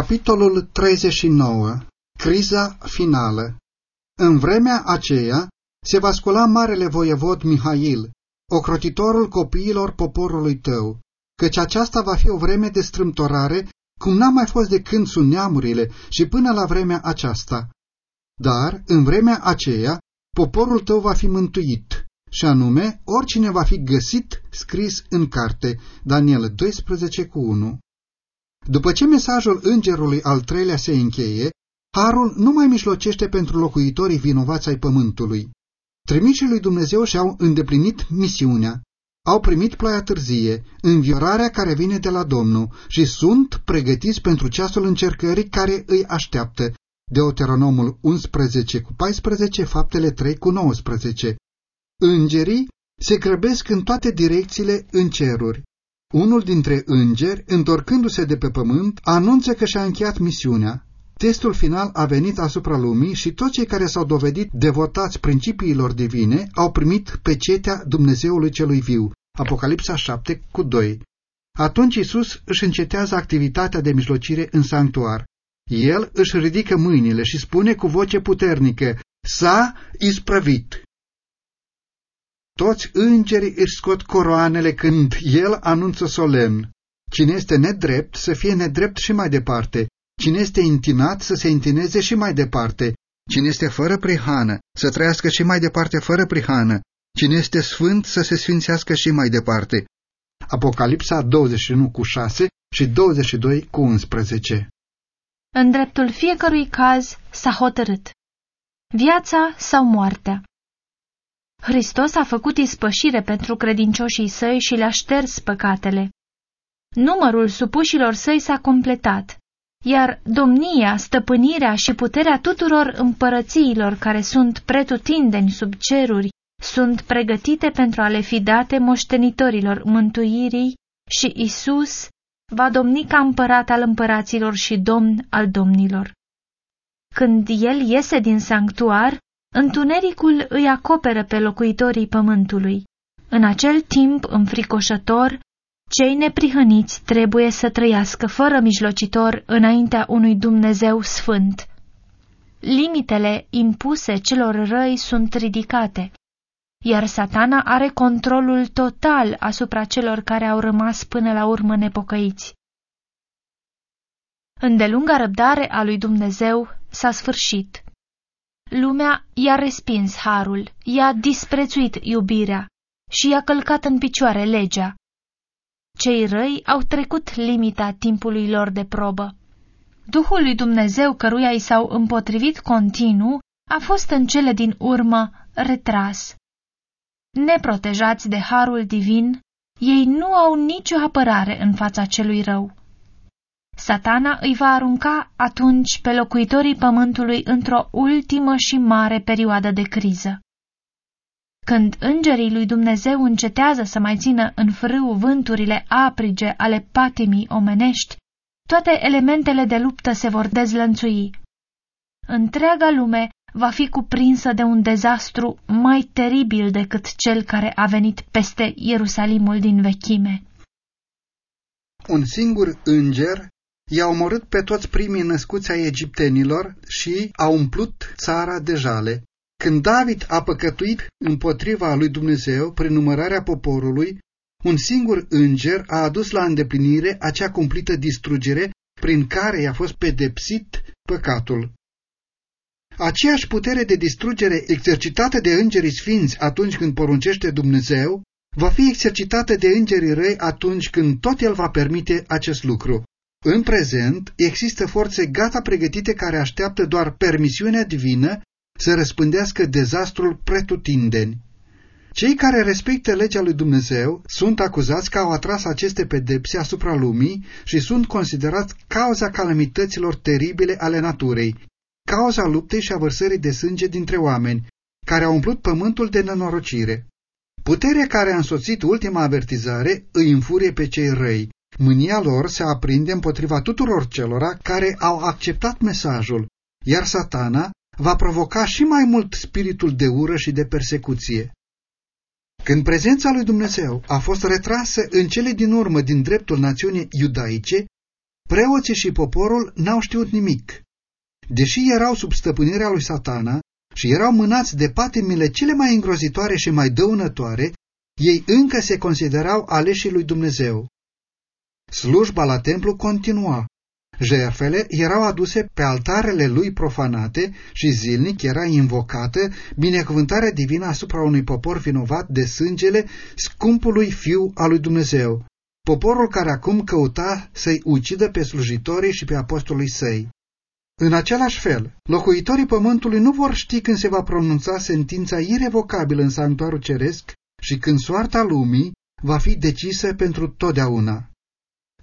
Capitolul 39. Criza finală În vremea aceea se va scula marele voievod Mihail, ocrotitorul copiilor poporului tău, căci aceasta va fi o vreme de strâmtorare, cum n-a mai fost de când sunt neamurile și până la vremea aceasta. Dar, în vremea aceea, poporul tău va fi mântuit, și anume, oricine va fi găsit scris în carte, Daniel 12 cu 1. După ce mesajul îngerului al treilea se încheie, Harul nu mai mijlocește pentru locuitorii vinovați ai pământului. Trimicii lui Dumnezeu și-au îndeplinit misiunea, au primit ploaia târzie, înviorarea care vine de la Domnul și sunt pregătiți pentru ceasul încercării care îi așteaptă. Deuteronomul 11 cu 14, faptele 3 cu 19. Îngerii se grăbesc în toate direcțiile în ceruri. Unul dintre îngeri, întorcându-se de pe pământ, anunță că și-a încheiat misiunea. Testul final a venit asupra lumii și toți cei care s-au dovedit devotați principiilor divine au primit pecetea Dumnezeului celui viu. Apocalipsa 7 cu 2. Atunci Isus își încetează activitatea de mijlocire în sanctuar. El își ridică mâinile și spune cu voce puternică, S-a isprăvit. Toți îngerii își scot coroanele când el anunță solemn. Cine este nedrept să fie nedrept și mai departe, cine este întinat să se întineze și mai departe, cine este fără prihană să trăiască și mai departe fără prihană, cine este sfânt să se sfințească și mai departe. Apocalipsa 21 cu 6 și 22 cu 11 În dreptul fiecărui caz s-a hotărât. Viața sau moartea. Hristos a făcut ispășire pentru credincioșii săi și le-a șters păcatele. Numărul supușilor săi s-a completat, iar domnia, stăpânirea și puterea tuturor împărățiilor care sunt pretutindeni sub ceruri sunt pregătite pentru a le fi date moștenitorilor mântuirii și Isus va domni ca împărat al împăraților și domn al domnilor. Când el iese din sanctuar, Întunericul îi acoperă pe locuitorii pământului. În acel timp înfricoșător, cei neprihăniți trebuie să trăiască fără mijlocitor înaintea unui Dumnezeu sfânt. Limitele impuse celor răi sunt ridicate, iar satana are controlul total asupra celor care au rămas până la urmă nepocăiți. Îndelunga răbdare a lui Dumnezeu s-a sfârșit. Lumea i-a respins harul, i-a disprețuit iubirea și i-a călcat în picioare legea. Cei răi au trecut limita timpului lor de probă. Duhul lui Dumnezeu căruia i s-au împotrivit continuu a fost în cele din urmă retras. Neprotejați de harul divin, ei nu au nicio apărare în fața celui rău. Satana îi va arunca atunci pe locuitorii pământului într-o ultimă și mare perioadă de criză. Când îngerii lui Dumnezeu încetează să mai țină în frâu vânturile aprige ale patimii omenești, toate elementele de luptă se vor dezlănțui. Întreaga lume va fi cuprinsă de un dezastru mai teribil decât cel care a venit peste Ierusalimul din vechime. Un singur înger i-a omorât pe toți primii născuți ai egiptenilor și a umplut țara de jale. Când David a păcătuit împotriva lui Dumnezeu prin numărarea poporului, un singur înger a adus la îndeplinire acea cumplită distrugere prin care i-a fost pedepsit păcatul. Aceeași putere de distrugere exercitată de îngerii sfinți atunci când poruncește Dumnezeu, va fi exercitată de îngerii răi atunci când tot el va permite acest lucru. În prezent, există forțe gata pregătite care așteaptă doar permisiunea divină să răspândească dezastrul pretutindeni. Cei care respectă legea lui Dumnezeu sunt acuzați că au atras aceste pedepse asupra lumii și sunt considerați cauza calamităților teribile ale naturei, cauza luptei și a vărsării de sânge dintre oameni, care au umplut pământul de nenorocire. Puterea care a însoțit ultima avertizare îi înfurie pe cei răi, Mânia lor se aprinde împotriva tuturor celora care au acceptat mesajul, iar satana va provoca și mai mult spiritul de ură și de persecuție. Când prezența lui Dumnezeu a fost retrasă în cele din urmă din dreptul națiunii iudaice, preoții și poporul n-au știut nimic. Deși erau sub stăpânirea lui satana și erau mânați de patimile cele mai îngrozitoare și mai dăunătoare, ei încă se considerau aleșii lui Dumnezeu. Slujba la templu continua. Jerfele erau aduse pe altarele lui profanate și zilnic era invocată binecuvântarea divină asupra unui popor vinovat de sângele scumpului fiu al lui Dumnezeu, poporul care acum căuta să-i ucidă pe slujitorii și pe apostolii săi. În același fel, locuitorii pământului nu vor ști când se va pronunța sentința irevocabilă în sanctuarul ceresc și când soarta lumii va fi decisă pentru totdeauna.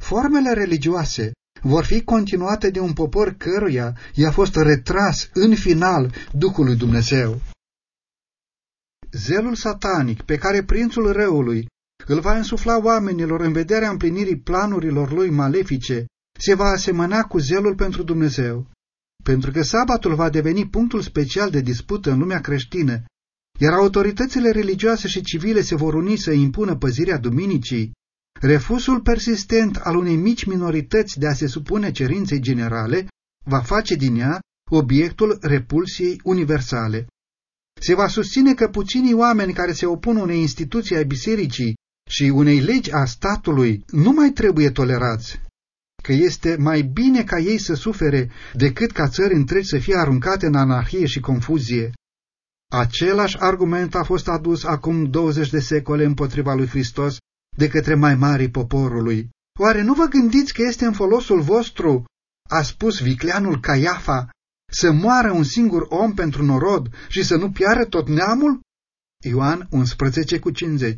Formele religioase vor fi continuate de un popor căruia i-a fost retras în final Duhul lui Dumnezeu. Zelul satanic pe care prințul răului îl va însufla oamenilor în vederea împlinirii planurilor lui malefice, se va asemăna cu zelul pentru Dumnezeu. Pentru că sabatul va deveni punctul special de dispută în lumea creștină, iar autoritățile religioase și civile se vor uni să impună păzirea duminicii, refuzul persistent al unei mici minorități de a se supune cerinței generale va face din ea obiectul repulsiei universale. Se va susține că puținii oameni care se opun unei instituții a bisericii și unei legi a statului nu mai trebuie tolerați, că este mai bine ca ei să sufere decât ca țări întregi să fie aruncate în anarhie și confuzie. Același argument a fost adus acum 20 de secole împotriva lui Hristos de către mai mari poporului. Oare nu vă gândiți că este în folosul vostru, a spus vicleanul Caiafa, să moară un singur om pentru norod și să nu piară tot neamul? Ioan 11 cu 50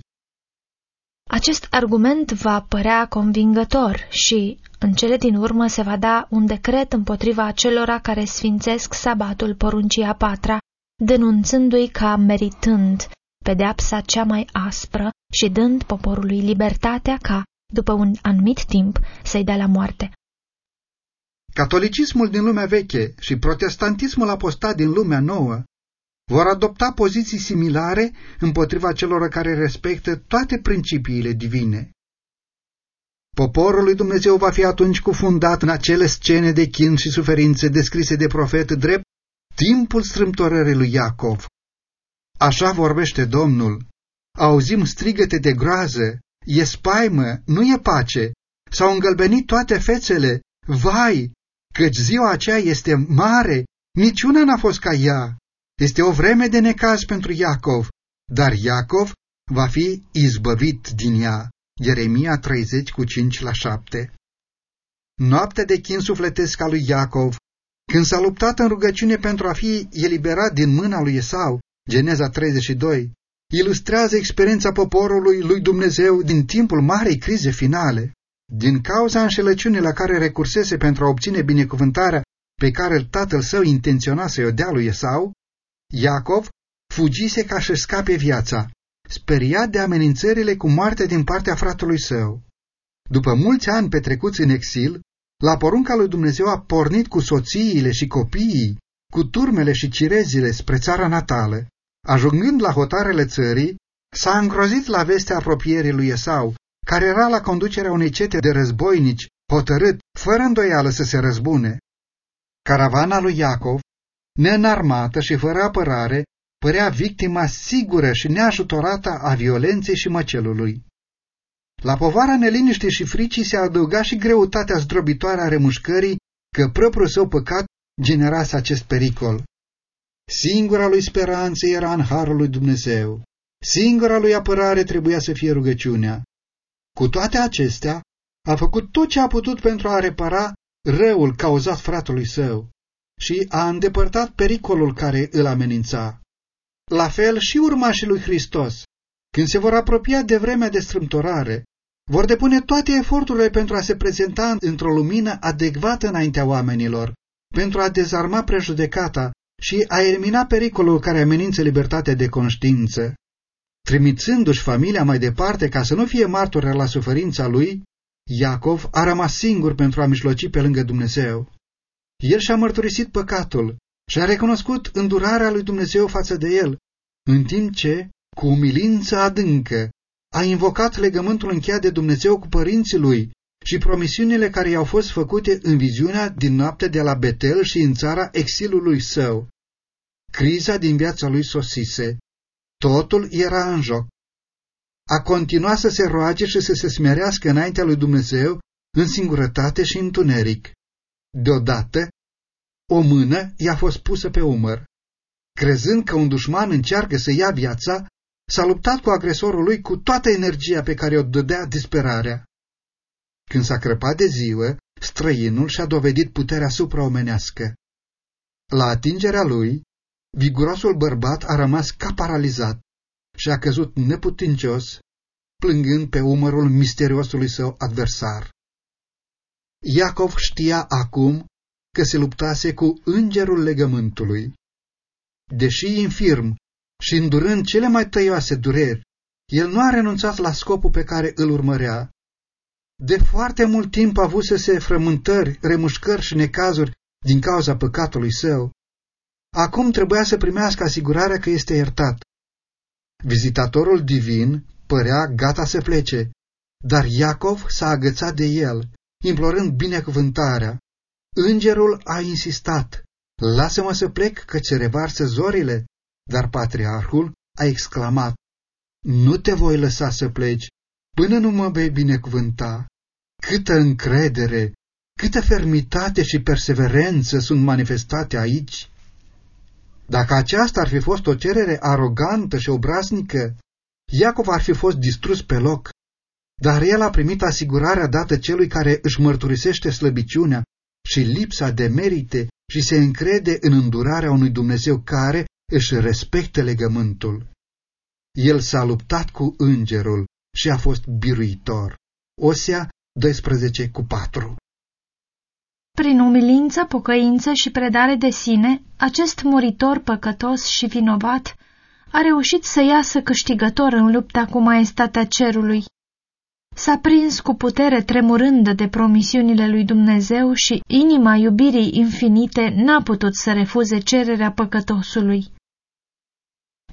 Acest argument va părea convingător și, în cele din urmă, se va da un decret împotriva acelora care sfințesc sabatul poruncii a patra, denunțându-i ca meritând pedeapsa cea mai aspră și dând poporului libertatea ca, după un anumit timp, să-i dea la moarte. Catolicismul din lumea veche și protestantismul apostat din lumea nouă vor adopta poziții similare împotriva celor care respectă toate principiile divine. Poporul lui Dumnezeu va fi atunci cufundat în acele scene de chin și suferințe descrise de profet drept timpul strâmtorării lui Iacov. Așa vorbește Domnul. Auzim strigăte de groază, e spaimă, nu e pace. S-au îngălbenit toate fețele, vai, căci ziua aceea este mare, niciuna n-a fost ca ea. Este o vreme de necaz pentru Iacov, dar Iacov va fi izbăvit din ea. Ieremia 30 cu 5 la 7 Noaptea de chin sufletesc al lui Iacov, când s-a luptat în rugăciune pentru a fi eliberat din mâna lui Esau, Geneza 32, ilustrează experiența poporului lui Dumnezeu din timpul marei crize finale. Din cauza înșelăciunii la care recursese pentru a obține binecuvântarea pe care tatăl său intenționa să-i o dea lui Esau, Iacov fugise ca să scape viața, speriat de amenințările cu moarte din partea fratelui său. După mulți ani petrecuți în exil, la porunca lui Dumnezeu a pornit cu soțiile și copiii, cu turmele și cirezile spre țara natală. Ajungând la hotarele țării, s-a îngrozit la vestea apropierii lui Esau, care era la conducerea unei cete de războinici, hotărât, fără îndoială să se răzbune. Caravana lui Iacov, neînarmată și fără apărare, părea victima sigură și neajutorată a violenței și măcelului. La povara neliniștii și fricii se adăuga și greutatea zdrobitoare a remușcării că propriul său păcat generase acest pericol. Singura lui speranță era în harul lui Dumnezeu. Singura lui apărare trebuia să fie rugăciunea. Cu toate acestea, a făcut tot ce a putut pentru a repara răul cauzat fratului său și a îndepărtat pericolul care îl amenința. La fel și urmașii lui Hristos, când se vor apropia de vremea de strâmtorare, vor depune toate eforturile pentru a se prezenta într-o lumină adecvată înaintea oamenilor, pentru a dezarma prejudecata și a elimina pericolul care amenință libertatea de conștiință. Trimițându-și familia mai departe ca să nu fie martoră la suferința lui, Iacov a rămas singur pentru a mijloci pe lângă Dumnezeu. El și-a mărturisit păcatul și a recunoscut îndurarea lui Dumnezeu față de el, în timp ce, cu umilință adâncă, a invocat legământul încheiat de Dumnezeu cu părinții lui și promisiunile care i-au fost făcute în viziunea din noapte de la Betel și în țara exilului său. Criza din viața lui sosise. Totul era în joc. A continuat să se roage și să se smerească înaintea lui Dumnezeu în singurătate și întuneric. Deodată, o mână i-a fost pusă pe umăr. Crezând că un dușman încearcă să ia viața, s-a luptat cu agresorul lui cu toată energia pe care o dădea disperarea. Când s-a crăpat de ziua, străinul și-a dovedit puterea supraomenească. La atingerea lui, vigurosul bărbat a rămas ca paralizat și a căzut neputincios, plângând pe umărul misteriosului său adversar. Iacov știa acum că se luptase cu îngerul legământului. Deși infirm și îndurând cele mai tăioase dureri, el nu a renunțat la scopul pe care îl urmărea. De foarte mult timp a avut să se frământări, remușcări și necazuri din cauza păcatului său. Acum trebuia să primească asigurarea că este iertat. Vizitatorul divin părea gata să plece, dar Iacov s-a agățat de el, implorând binecuvântarea. Îngerul a insistat, lasă-mă să plec că se revarsă zorile, dar patriarhul a exclamat, nu te voi lăsa să pleci până nu mă vei binecuvânta. Câtă încredere, câtă fermitate și perseverență sunt manifestate aici! Dacă aceasta ar fi fost o cerere arogantă și obraznică, Iacov ar fi fost distrus pe loc, dar el a primit asigurarea dată celui care își mărturisește slăbiciunea și lipsa de merite și se încrede în îndurarea unui Dumnezeu care își respectă legământul. El s-a luptat cu îngerul și a fost biruitor. Osea 12 cu 4 Prin umilință, pocăință și predare de sine, acest muritor păcătos și vinovat a reușit să iasă câștigător în lupta cu maestatea cerului. S-a prins cu putere tremurândă de promisiunile lui Dumnezeu și inima iubirii infinite n-a putut să refuze cererea păcătosului.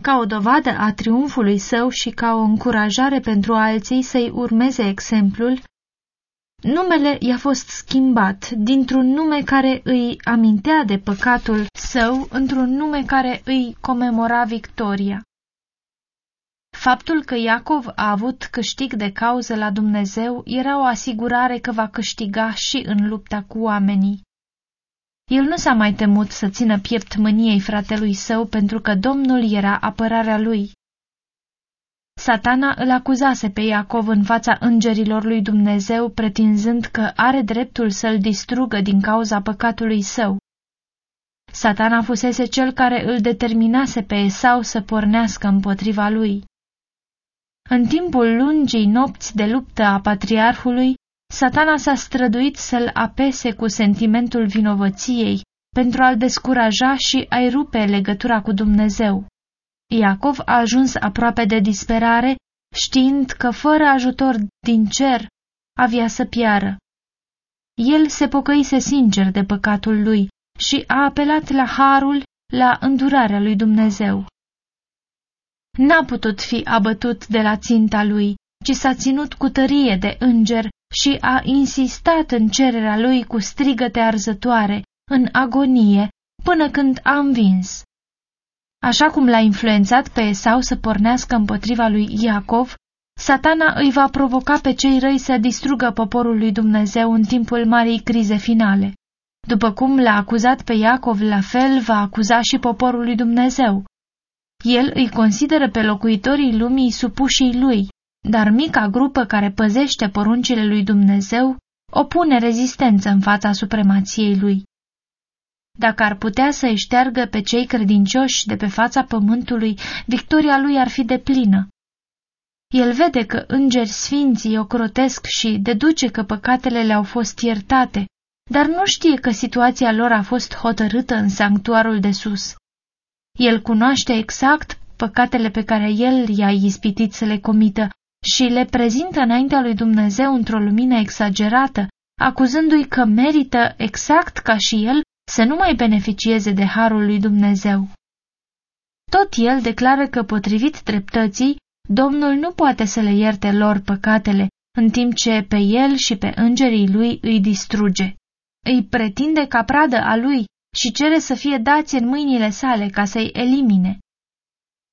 Ca o dovadă a triumfului său și ca o încurajare pentru alții să-i urmeze exemplul, numele i-a fost schimbat dintr-un nume care îi amintea de păcatul său într-un nume care îi comemora victoria. Faptul că Iacov a avut câștig de cauză la Dumnezeu era o asigurare că va câștiga și în lupta cu oamenii. El nu s-a mai temut să țină piept mâniei fratelui său pentru că Domnul era apărarea lui. Satana îl acuzase pe Iacov în fața îngerilor lui Dumnezeu, pretinzând că are dreptul să-l distrugă din cauza păcatului său. Satana fusese cel care îl determinase pe Esau să pornească împotriva lui. În timpul lungii nopți de luptă a patriarhului, satana s-a străduit să-l apese cu sentimentul vinovăției pentru a-l descuraja și a-i rupe legătura cu Dumnezeu. Iacov a ajuns aproape de disperare, știind că fără ajutor din cer avea să piară. El se pocăise sincer de păcatul lui și a apelat la harul, la îndurarea lui Dumnezeu. N-a putut fi abătut de la ținta lui, ci s-a ținut cu tărie de înger și a insistat în cererea lui cu strigăte arzătoare, în agonie, până când a învins. Așa cum l-a influențat pe Esau să pornească împotriva lui Iacov, satana îi va provoca pe cei răi să distrugă poporul lui Dumnezeu în timpul marii crize finale. După cum l-a acuzat pe Iacov, la fel va acuza și poporul lui Dumnezeu. El îi consideră pe locuitorii lumii supușii lui, dar mica grupă care păzește poruncile lui Dumnezeu opune rezistență în fața supremației lui. Dacă ar putea să îi șteargă pe cei credincioși de pe fața pământului, victoria lui ar fi deplină. El vede că îngeri sfinții ocrotesc și deduce că păcatele le-au fost iertate, dar nu știe că situația lor a fost hotărâtă în sanctuarul de sus. El cunoaște exact păcatele pe care el i-a ispitit să le comită și le prezintă înaintea lui Dumnezeu într-o lumină exagerată, acuzându-i că merită, exact ca și el, să nu mai beneficieze de harul lui Dumnezeu. Tot el declară că, potrivit dreptății, Domnul nu poate să le ierte lor păcatele, în timp ce pe el și pe îngerii lui îi distruge. Îi pretinde ca pradă a lui și cere să fie dați în mâinile sale ca să-i elimine.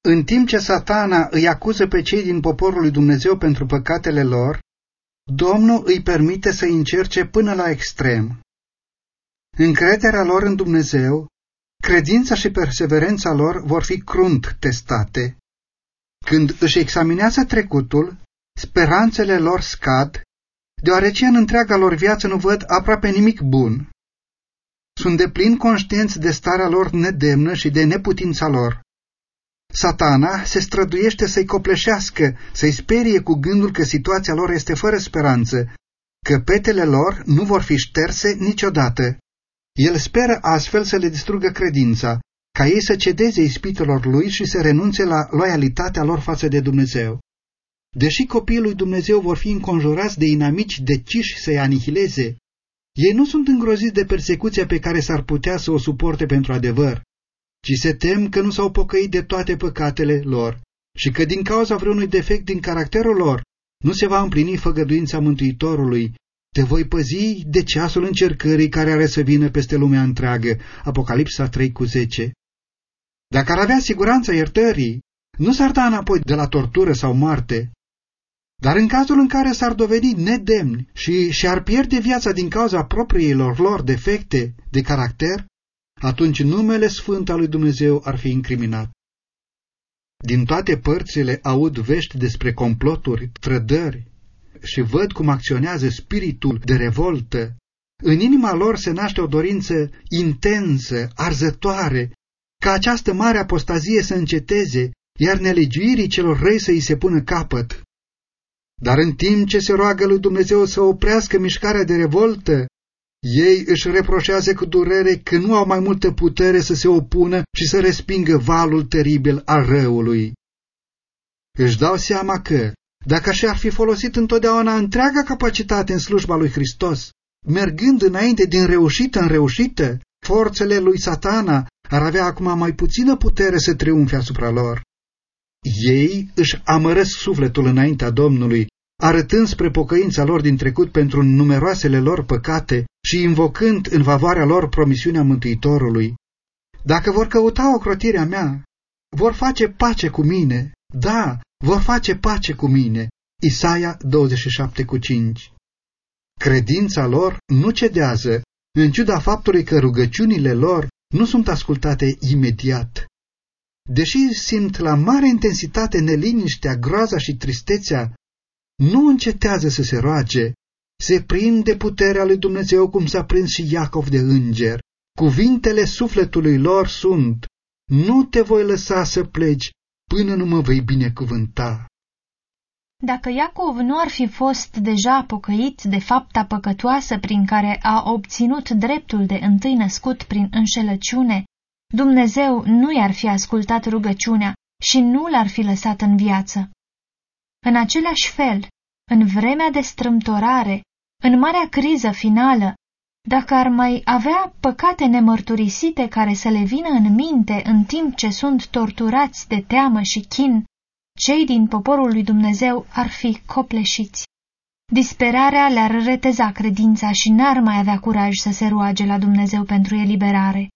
În timp ce satana îi acuză pe cei din poporul lui Dumnezeu pentru păcatele lor, Domnul îi permite să încerce până la extrem. Încrederea lor în Dumnezeu, credința și perseverența lor vor fi crunt testate. Când își examinează trecutul, speranțele lor scad, deoarece în întreaga lor viață nu văd aproape nimic bun. Sunt de plin conștienți de starea lor nedemnă și de neputința lor. Satana se străduiește să-i copleșească, să-i sperie cu gândul că situația lor este fără speranță, că petele lor nu vor fi șterse niciodată. El speră astfel să le distrugă credința, ca ei să cedeze ispitelor lui și să renunțe la loialitatea lor față de Dumnezeu. Deși copiii lui Dumnezeu vor fi înconjurați de inamici deciși să-i anihileze, ei nu sunt îngroziți de persecuția pe care s-ar putea să o suporte pentru adevăr, ci se tem că nu s-au pocăit de toate păcatele lor și că din cauza vreunui defect din caracterul lor nu se va împlini făgăduința Mântuitorului, te voi păzi de ceasul încercării care are să vină peste lumea întreagă. Apocalipsa 3 cu 10 Dacă ar avea siguranța iertării, nu s-ar da înapoi de la tortură sau moarte, dar în cazul în care s-ar dovedi nedemni și și-ar pierde viața din cauza propriilor lor defecte de caracter, atunci numele sfânt al lui Dumnezeu ar fi incriminat. Din toate părțile aud vești despre comploturi, trădări și văd cum acționează spiritul de revoltă. În inima lor se naște o dorință intensă, arzătoare, ca această mare apostazie să înceteze, iar nelegiuirii celor răi să îi se pună capăt. Dar în timp ce se roagă lui Dumnezeu să oprească mișcarea de revoltă, ei își reproșează cu durere că nu au mai multă putere să se opună și să respingă valul teribil al răului. Își dau seama că, dacă și-ar fi folosit întotdeauna întreaga capacitate în slujba lui Hristos, mergând înainte din reușită în reușită, forțele lui satana ar avea acum mai puțină putere să triumfe asupra lor. Ei își amărăsc sufletul înaintea Domnului, arătând spre pocăința lor din trecut pentru numeroasele lor păcate și invocând în favoarea lor promisiunea Mântuitorului. Dacă vor căuta ocrotirea mea, vor face pace cu mine, da, vor face pace cu mine. Isaia 27,5 Credința lor nu cedează, în ciuda faptului că rugăciunile lor nu sunt ascultate imediat. Deși simt la mare intensitate neliniștea, groaza și tristețea, nu încetează să se roage, se prinde puterea lui Dumnezeu cum s-a prins și Iacov de înger. Cuvintele sufletului lor sunt, nu te voi lăsa să pleci până nu mă vei binecuvânta. Dacă Iacov nu ar fi fost deja pocăit de fapta păcătoasă prin care a obținut dreptul de întâi născut prin înșelăciune, Dumnezeu nu i-ar fi ascultat rugăciunea și nu l-ar fi lăsat în viață. În același fel, în vremea de strâmtorare, în marea criză finală, dacă ar mai avea păcate nemărturisite care să le vină în minte în timp ce sunt torturați de teamă și chin, cei din poporul lui Dumnezeu ar fi copleșiți. Disperarea le-ar reteza credința și n-ar mai avea curaj să se roage la Dumnezeu pentru eliberare.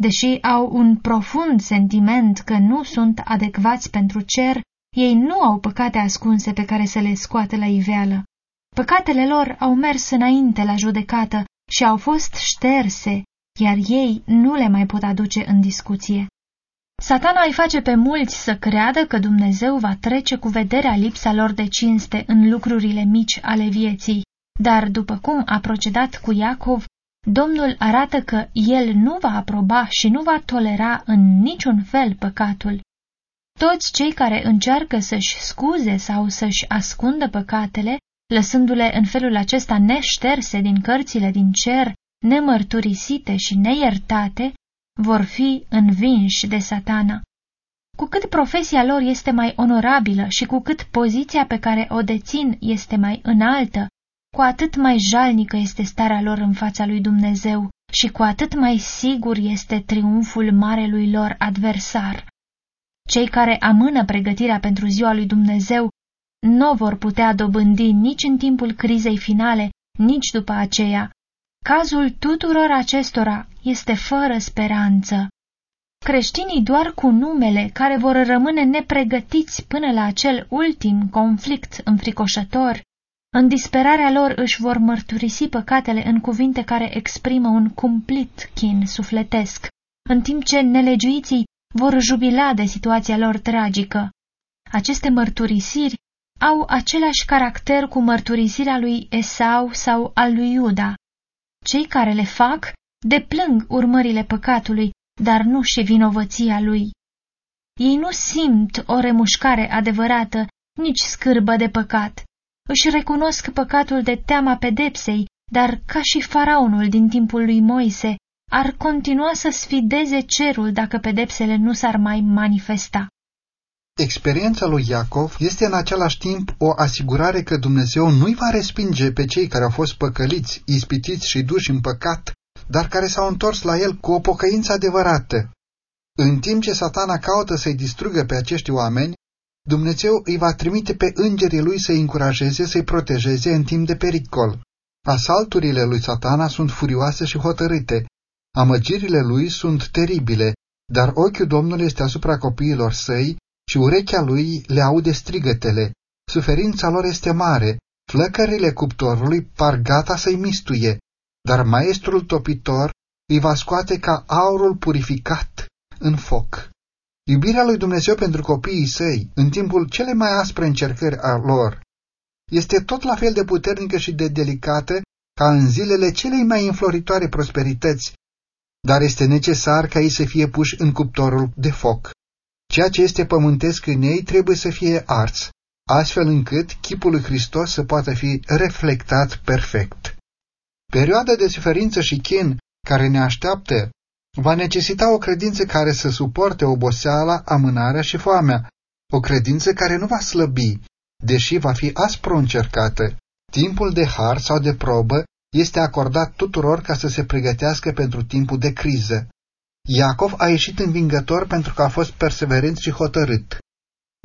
Deși au un profund sentiment că nu sunt adecvați pentru cer, ei nu au păcate ascunse pe care să le scoată la iveală. Păcatele lor au mers înainte la judecată și au fost șterse, iar ei nu le mai pot aduce în discuție. Satana îi face pe mulți să creadă că Dumnezeu va trece cu vederea lipsa lor de cinste în lucrurile mici ale vieții, dar după cum a procedat cu Iacov, Domnul arată că el nu va aproba și nu va tolera în niciun fel păcatul. Toți cei care încearcă să-și scuze sau să-și ascundă păcatele, lăsându-le în felul acesta neșterse din cărțile din cer, nemărturisite și neiertate, vor fi învinși de satana. Cu cât profesia lor este mai onorabilă și cu cât poziția pe care o dețin este mai înaltă, cu atât mai jalnică este starea lor în fața lui Dumnezeu și cu atât mai sigur este triumful marelui lor adversar. Cei care amână pregătirea pentru ziua lui Dumnezeu nu vor putea dobândi nici în timpul crizei finale, nici după aceea. Cazul tuturor acestora este fără speranță. Creștinii doar cu numele, care vor rămâne nepregătiți până la acel ultim conflict înfricoșător, în disperarea lor își vor mărturisi păcatele în cuvinte care exprimă un cumplit chin sufletesc, în timp ce nelegiuiții vor jubila de situația lor tragică. Aceste mărturisiri au același caracter cu mărturisirea lui Esau sau al lui Iuda. Cei care le fac deplâng urmările păcatului, dar nu și vinovăția lui. Ei nu simt o remușcare adevărată, nici scârbă de păcat. Își recunosc păcatul de teama pedepsei, dar ca și faraonul din timpul lui Moise, ar continua să sfideze cerul dacă pedepsele nu s-ar mai manifesta. Experiența lui Iacov este în același timp o asigurare că Dumnezeu nu-i va respinge pe cei care au fost păcăliți, ispitiți și duși în păcat, dar care s-au întors la el cu o pocăință adevărată. În timp ce satana caută să-i distrugă pe acești oameni, Dumnezeu îi va trimite pe îngerii lui să-i încurajeze, să-i protejeze în timp de pericol. Asalturile lui satana sunt furioase și hotărâte, amăgirile lui sunt teribile, dar ochiul Domnului este asupra copiilor săi și urechea lui le aude strigătele. Suferința lor este mare, flăcările cuptorului par gata să-i mistuie, dar maestrul topitor îi va scoate ca aurul purificat în foc. Iubirea lui Dumnezeu pentru copiii săi, în timpul cele mai aspre încercări a lor, este tot la fel de puternică și de delicată ca în zilele celei mai înfloritoare prosperități, dar este necesar ca ei să fie puși în cuptorul de foc. Ceea ce este pământesc în ei trebuie să fie ars, astfel încât chipul lui Hristos să poată fi reflectat perfect. Perioada de suferință și chin care ne așteaptă va necesita o credință care să suporte oboseala, amânarea și foamea, o credință care nu va slăbi, deși va fi aspru încercată. Timpul de har sau de probă este acordat tuturor ca să se pregătească pentru timpul de criză. Iacov a ieșit învingător pentru că a fost perseverent și hotărât.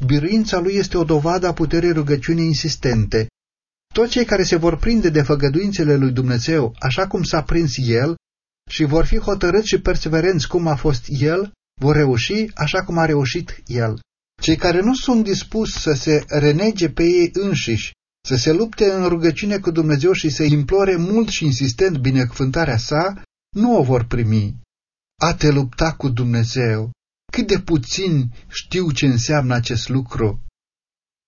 Biruința lui este o dovadă a puterii rugăciunii insistente. Toți cei care se vor prinde de făgăduințele lui Dumnezeu, așa cum s-a prins el, și vor fi hotărâți și perseverenți cum a fost el, vor reuși așa cum a reușit el. Cei care nu sunt dispuși să se renege pe ei înșiși, să se lupte în rugăciune cu Dumnezeu și să implore mult și insistent binecuvântarea sa, nu o vor primi. A te lupta cu Dumnezeu. Cât de puțin știu ce înseamnă acest lucru.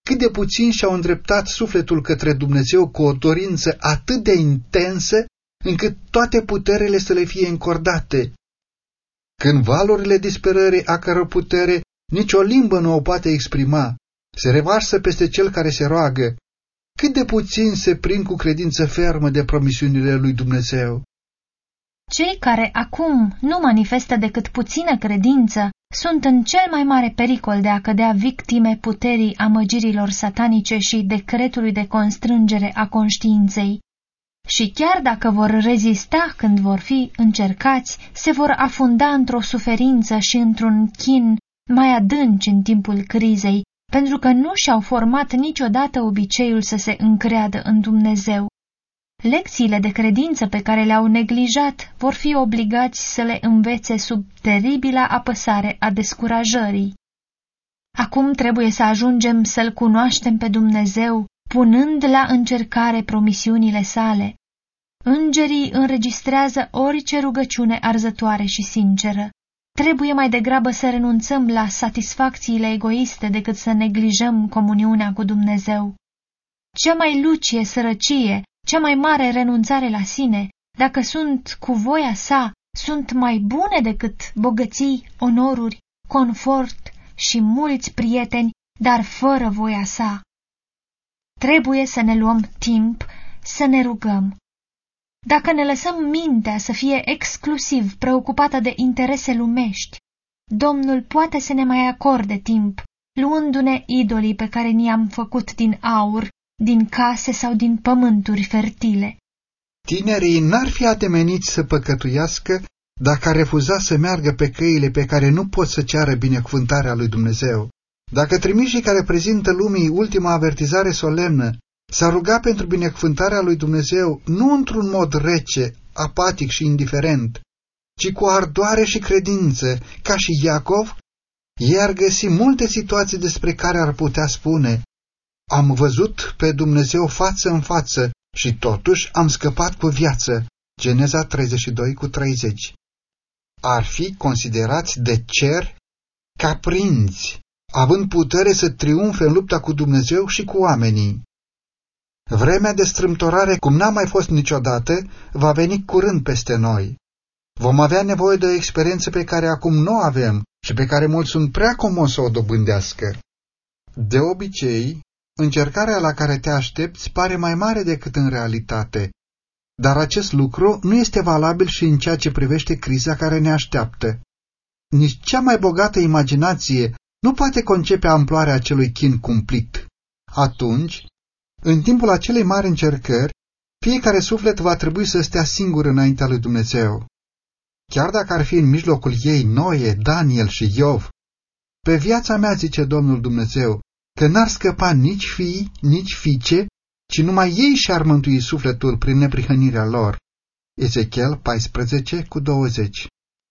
Cât de puțin și-au îndreptat sufletul către Dumnezeu cu o dorință atât de intensă încât toate puterele să le fie încordate. Când valurile disperării a căror putere nici o limbă nu o poate exprima, se revarsă peste cel care se roagă, cât de puțin se prind cu credință fermă de promisiunile lui Dumnezeu. Cei care acum nu manifestă decât puțină credință sunt în cel mai mare pericol de a cădea victime puterii amăgirilor satanice și decretului de constrângere a conștiinței. Și chiar dacă vor rezista când vor fi încercați, se vor afunda într-o suferință și într-un chin mai adânci în timpul crizei, pentru că nu și-au format niciodată obiceiul să se încreadă în Dumnezeu. Lecțiile de credință pe care le-au neglijat vor fi obligați să le învețe sub teribila apăsare a descurajării. Acum trebuie să ajungem să-L cunoaștem pe Dumnezeu, punând la încercare promisiunile sale. Îngerii înregistrează orice rugăciune arzătoare și sinceră. Trebuie mai degrabă să renunțăm la satisfacțiile egoiste decât să neglijăm comuniunea cu Dumnezeu. Cea mai lucie sărăcie, cea mai mare renunțare la sine, dacă sunt cu voia sa, sunt mai bune decât bogății, onoruri, confort și mulți prieteni, dar fără voia sa. Trebuie să ne luăm timp să ne rugăm. Dacă ne lăsăm mintea să fie exclusiv preocupată de interese lumești, Domnul poate să ne mai acorde timp, luându-ne idolii pe care ni-am făcut din aur, din case sau din pământuri fertile. Tinerii n-ar fi atemeniți să păcătuiască dacă ar refuza să meargă pe căile pe care nu pot să ceară binecuvântarea lui Dumnezeu. Dacă trimișii care prezintă lumii ultima avertizare solemnă s-a rugat pentru binecuvântarea lui Dumnezeu nu într-un mod rece, apatic și indiferent, ci cu ardoare și credință, ca și Iacov, ei ar găsi multe situații despre care ar putea spune Am văzut pe Dumnezeu față în față și totuși am scăpat cu viață. Geneza 32 cu 30 Ar fi considerați de cer ca prinți, având putere să triumfe în lupta cu Dumnezeu și cu oamenii. Vremea de strâmtorare, cum n-a mai fost niciodată, va veni curând peste noi. Vom avea nevoie de o experiență pe care acum nu o avem și pe care mulți sunt prea comos să o dobândească. De obicei, încercarea la care te aștepți pare mai mare decât în realitate, dar acest lucru nu este valabil și în ceea ce privește criza care ne așteaptă. Nici cea mai bogată imaginație nu poate concepe amploarea acelui chin cumplit. Atunci, în timpul acelei mari încercări, fiecare suflet va trebui să stea singur înaintea lui Dumnezeu. Chiar dacă ar fi în mijlocul ei Noe, Daniel și Iov, pe viața mea, zice Domnul Dumnezeu, că n-ar scăpa nici fii, nici fiice, ci numai ei și-ar mântui sufletul prin neprihănirea lor. Ezechiel 14 cu 20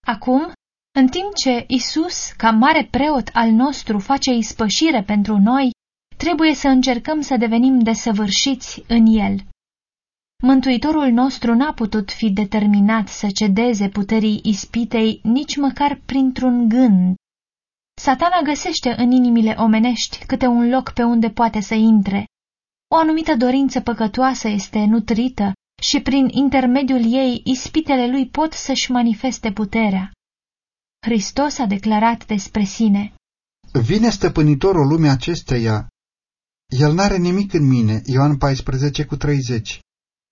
Acum, în timp ce Isus, ca mare preot al nostru, face ispășire pentru noi, trebuie să încercăm să devenim desăvârșiți în El. Mântuitorul nostru n-a putut fi determinat să cedeze puterii ispitei nici măcar printr-un gând. Satana găsește în inimile omenești câte un loc pe unde poate să intre. O anumită dorință păcătoasă este nutrită și prin intermediul ei ispitele lui pot să-și manifeste puterea. Hristos a declarat despre sine. Vine stăpânitorul lumii acesteia. El n-are nimic în mine, Ioan 14 cu 30.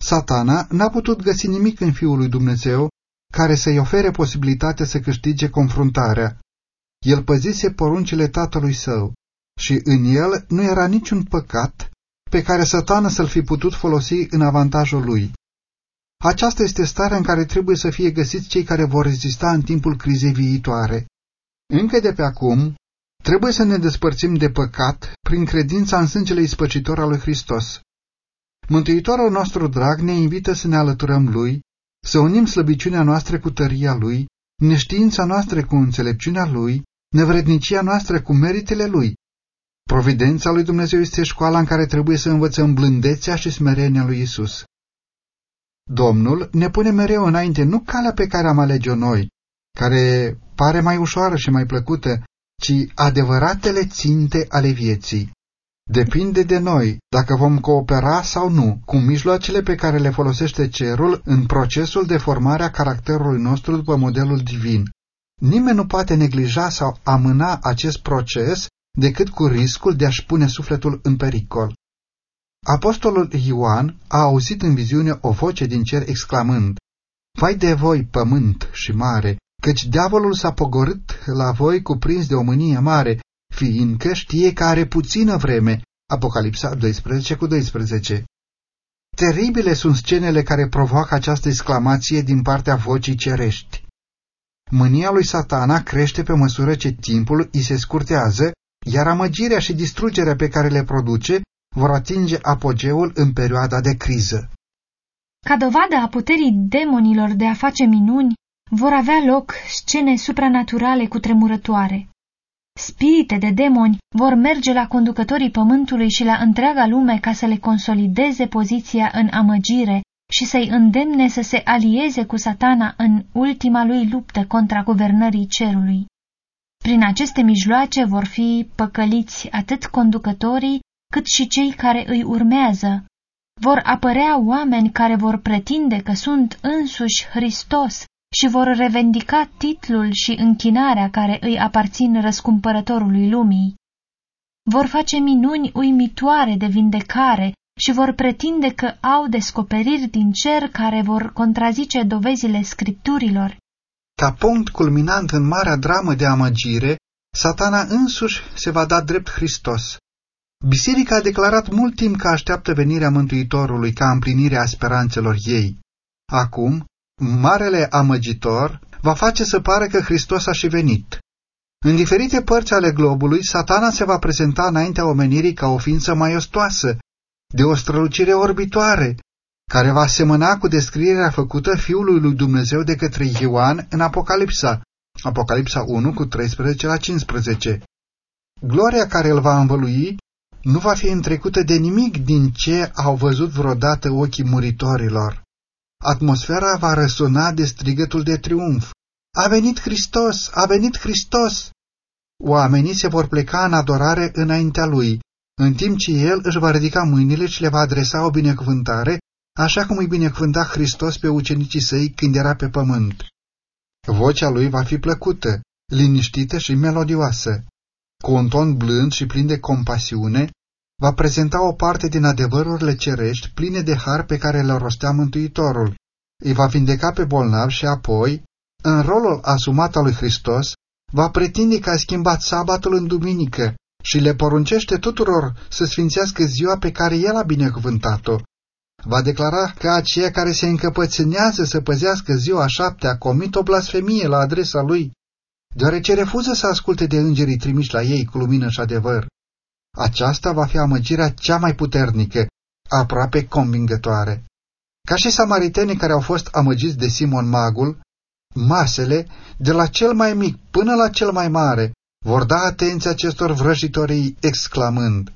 Satana n-a putut găsi nimic în Fiul lui Dumnezeu care să-i ofere posibilitatea să câștige confruntarea. El păzise poruncile tatălui său și în el nu era niciun păcat pe care satana să-l fi putut folosi în avantajul lui. Aceasta este starea în care trebuie să fie găsiți cei care vor rezista în timpul crizei viitoare. Încă de pe acum, trebuie să ne despărțim de păcat prin credința în sângele ispăcitor al lui Hristos. Mântuitorul nostru drag ne invită să ne alăturăm Lui, să unim slăbiciunea noastră cu tăria Lui, neștiința noastră cu înțelepciunea Lui, nevrednicia noastră cu meritele Lui. Providența lui Dumnezeu este școala în care trebuie să învățăm blândețea și smerenia lui Isus. Domnul ne pune mereu înainte nu calea pe care am alege-o noi, care pare mai ușoară și mai plăcută, ci adevăratele ținte ale vieții. Depinde de noi dacă vom coopera sau nu cu mijloacele pe care le folosește cerul în procesul de formare a caracterului nostru după modelul divin. Nimeni nu poate neglija sau amâna acest proces decât cu riscul de a-și pune sufletul în pericol. Apostolul Ioan a auzit în viziune o voce din cer exclamând, Vai de voi, pământ și mare, căci diavolul s-a pogorât la voi cuprins de o mânie mare, fiindcă știe că are puțină vreme. Apocalipsa 12 cu 12 Teribile sunt scenele care provoacă această exclamație din partea vocii cerești. Mânia lui satana crește pe măsură ce timpul îi se scurtează, iar amăgirea și distrugerea pe care le produce vor atinge apogeul în perioada de criză. Ca dovadă a puterii demonilor de a face minuni, vor avea loc scene supranaturale cu tremurătoare. Spirite de demoni vor merge la conducătorii pământului și la întreaga lume ca să le consolideze poziția în amăgire și să-i îndemne să se alieze cu satana în ultima lui luptă contra guvernării cerului. Prin aceste mijloace vor fi păcăliți atât conducătorii cât și cei care îi urmează. Vor apărea oameni care vor pretinde că sunt însuși Hristos și vor revendica titlul și închinarea care îi aparțin răscumpărătorului lumii. Vor face minuni uimitoare de vindecare și vor pretinde că au descoperiri din cer care vor contrazice dovezile scripturilor. Ca punct culminant în marea dramă de amăgire, satana însuși se va da drept Hristos. Biserica a declarat mult timp că așteaptă venirea Mântuitorului ca împlinirea speranțelor ei. Acum, marele amăgitor va face să pare că Hristos a și venit. În diferite părți ale globului, satana se va prezenta înaintea omenirii ca o ființă maiostoasă, de o strălucire orbitoare, care va semăna cu descrierea făcută Fiului lui Dumnezeu de către Ioan în Apocalipsa, Apocalipsa 1 cu 13 la 15. Gloria care îl va învălui nu va fi întrecută de nimic din ce au văzut vreodată ochii muritorilor. Atmosfera va răsuna de strigătul de triumf. A venit Hristos! A venit Hristos! Oamenii se vor pleca în adorare înaintea lui, în timp ce el își va ridica mâinile și le va adresa o binecuvântare, așa cum îi binecuvânta Hristos pe ucenicii săi când era pe pământ. Vocea lui va fi plăcută, liniștită și melodioasă. Cu un ton blând și plin de compasiune, va prezenta o parte din adevărurile cerești pline de har pe care le rostea Mântuitorul. Îi va vindeca pe bolnav și apoi, în rolul asumat al lui Hristos, va pretinde că a schimbat sabatul în duminică și le poruncește tuturor să sfințească ziua pe care el a binecuvântat-o. Va declara că aceia care se încăpățânează să păzească ziua șaptea comit o blasfemie la adresa lui, deoarece refuză să asculte de îngerii trimiși la ei cu lumină și adevăr. Aceasta va fi amăgirea cea mai puternică, aproape convingătoare. Ca și samaritenii care au fost amăgiți de Simon Magul, masele, de la cel mai mic până la cel mai mare, vor da atenție acestor vrăjitorii exclamând,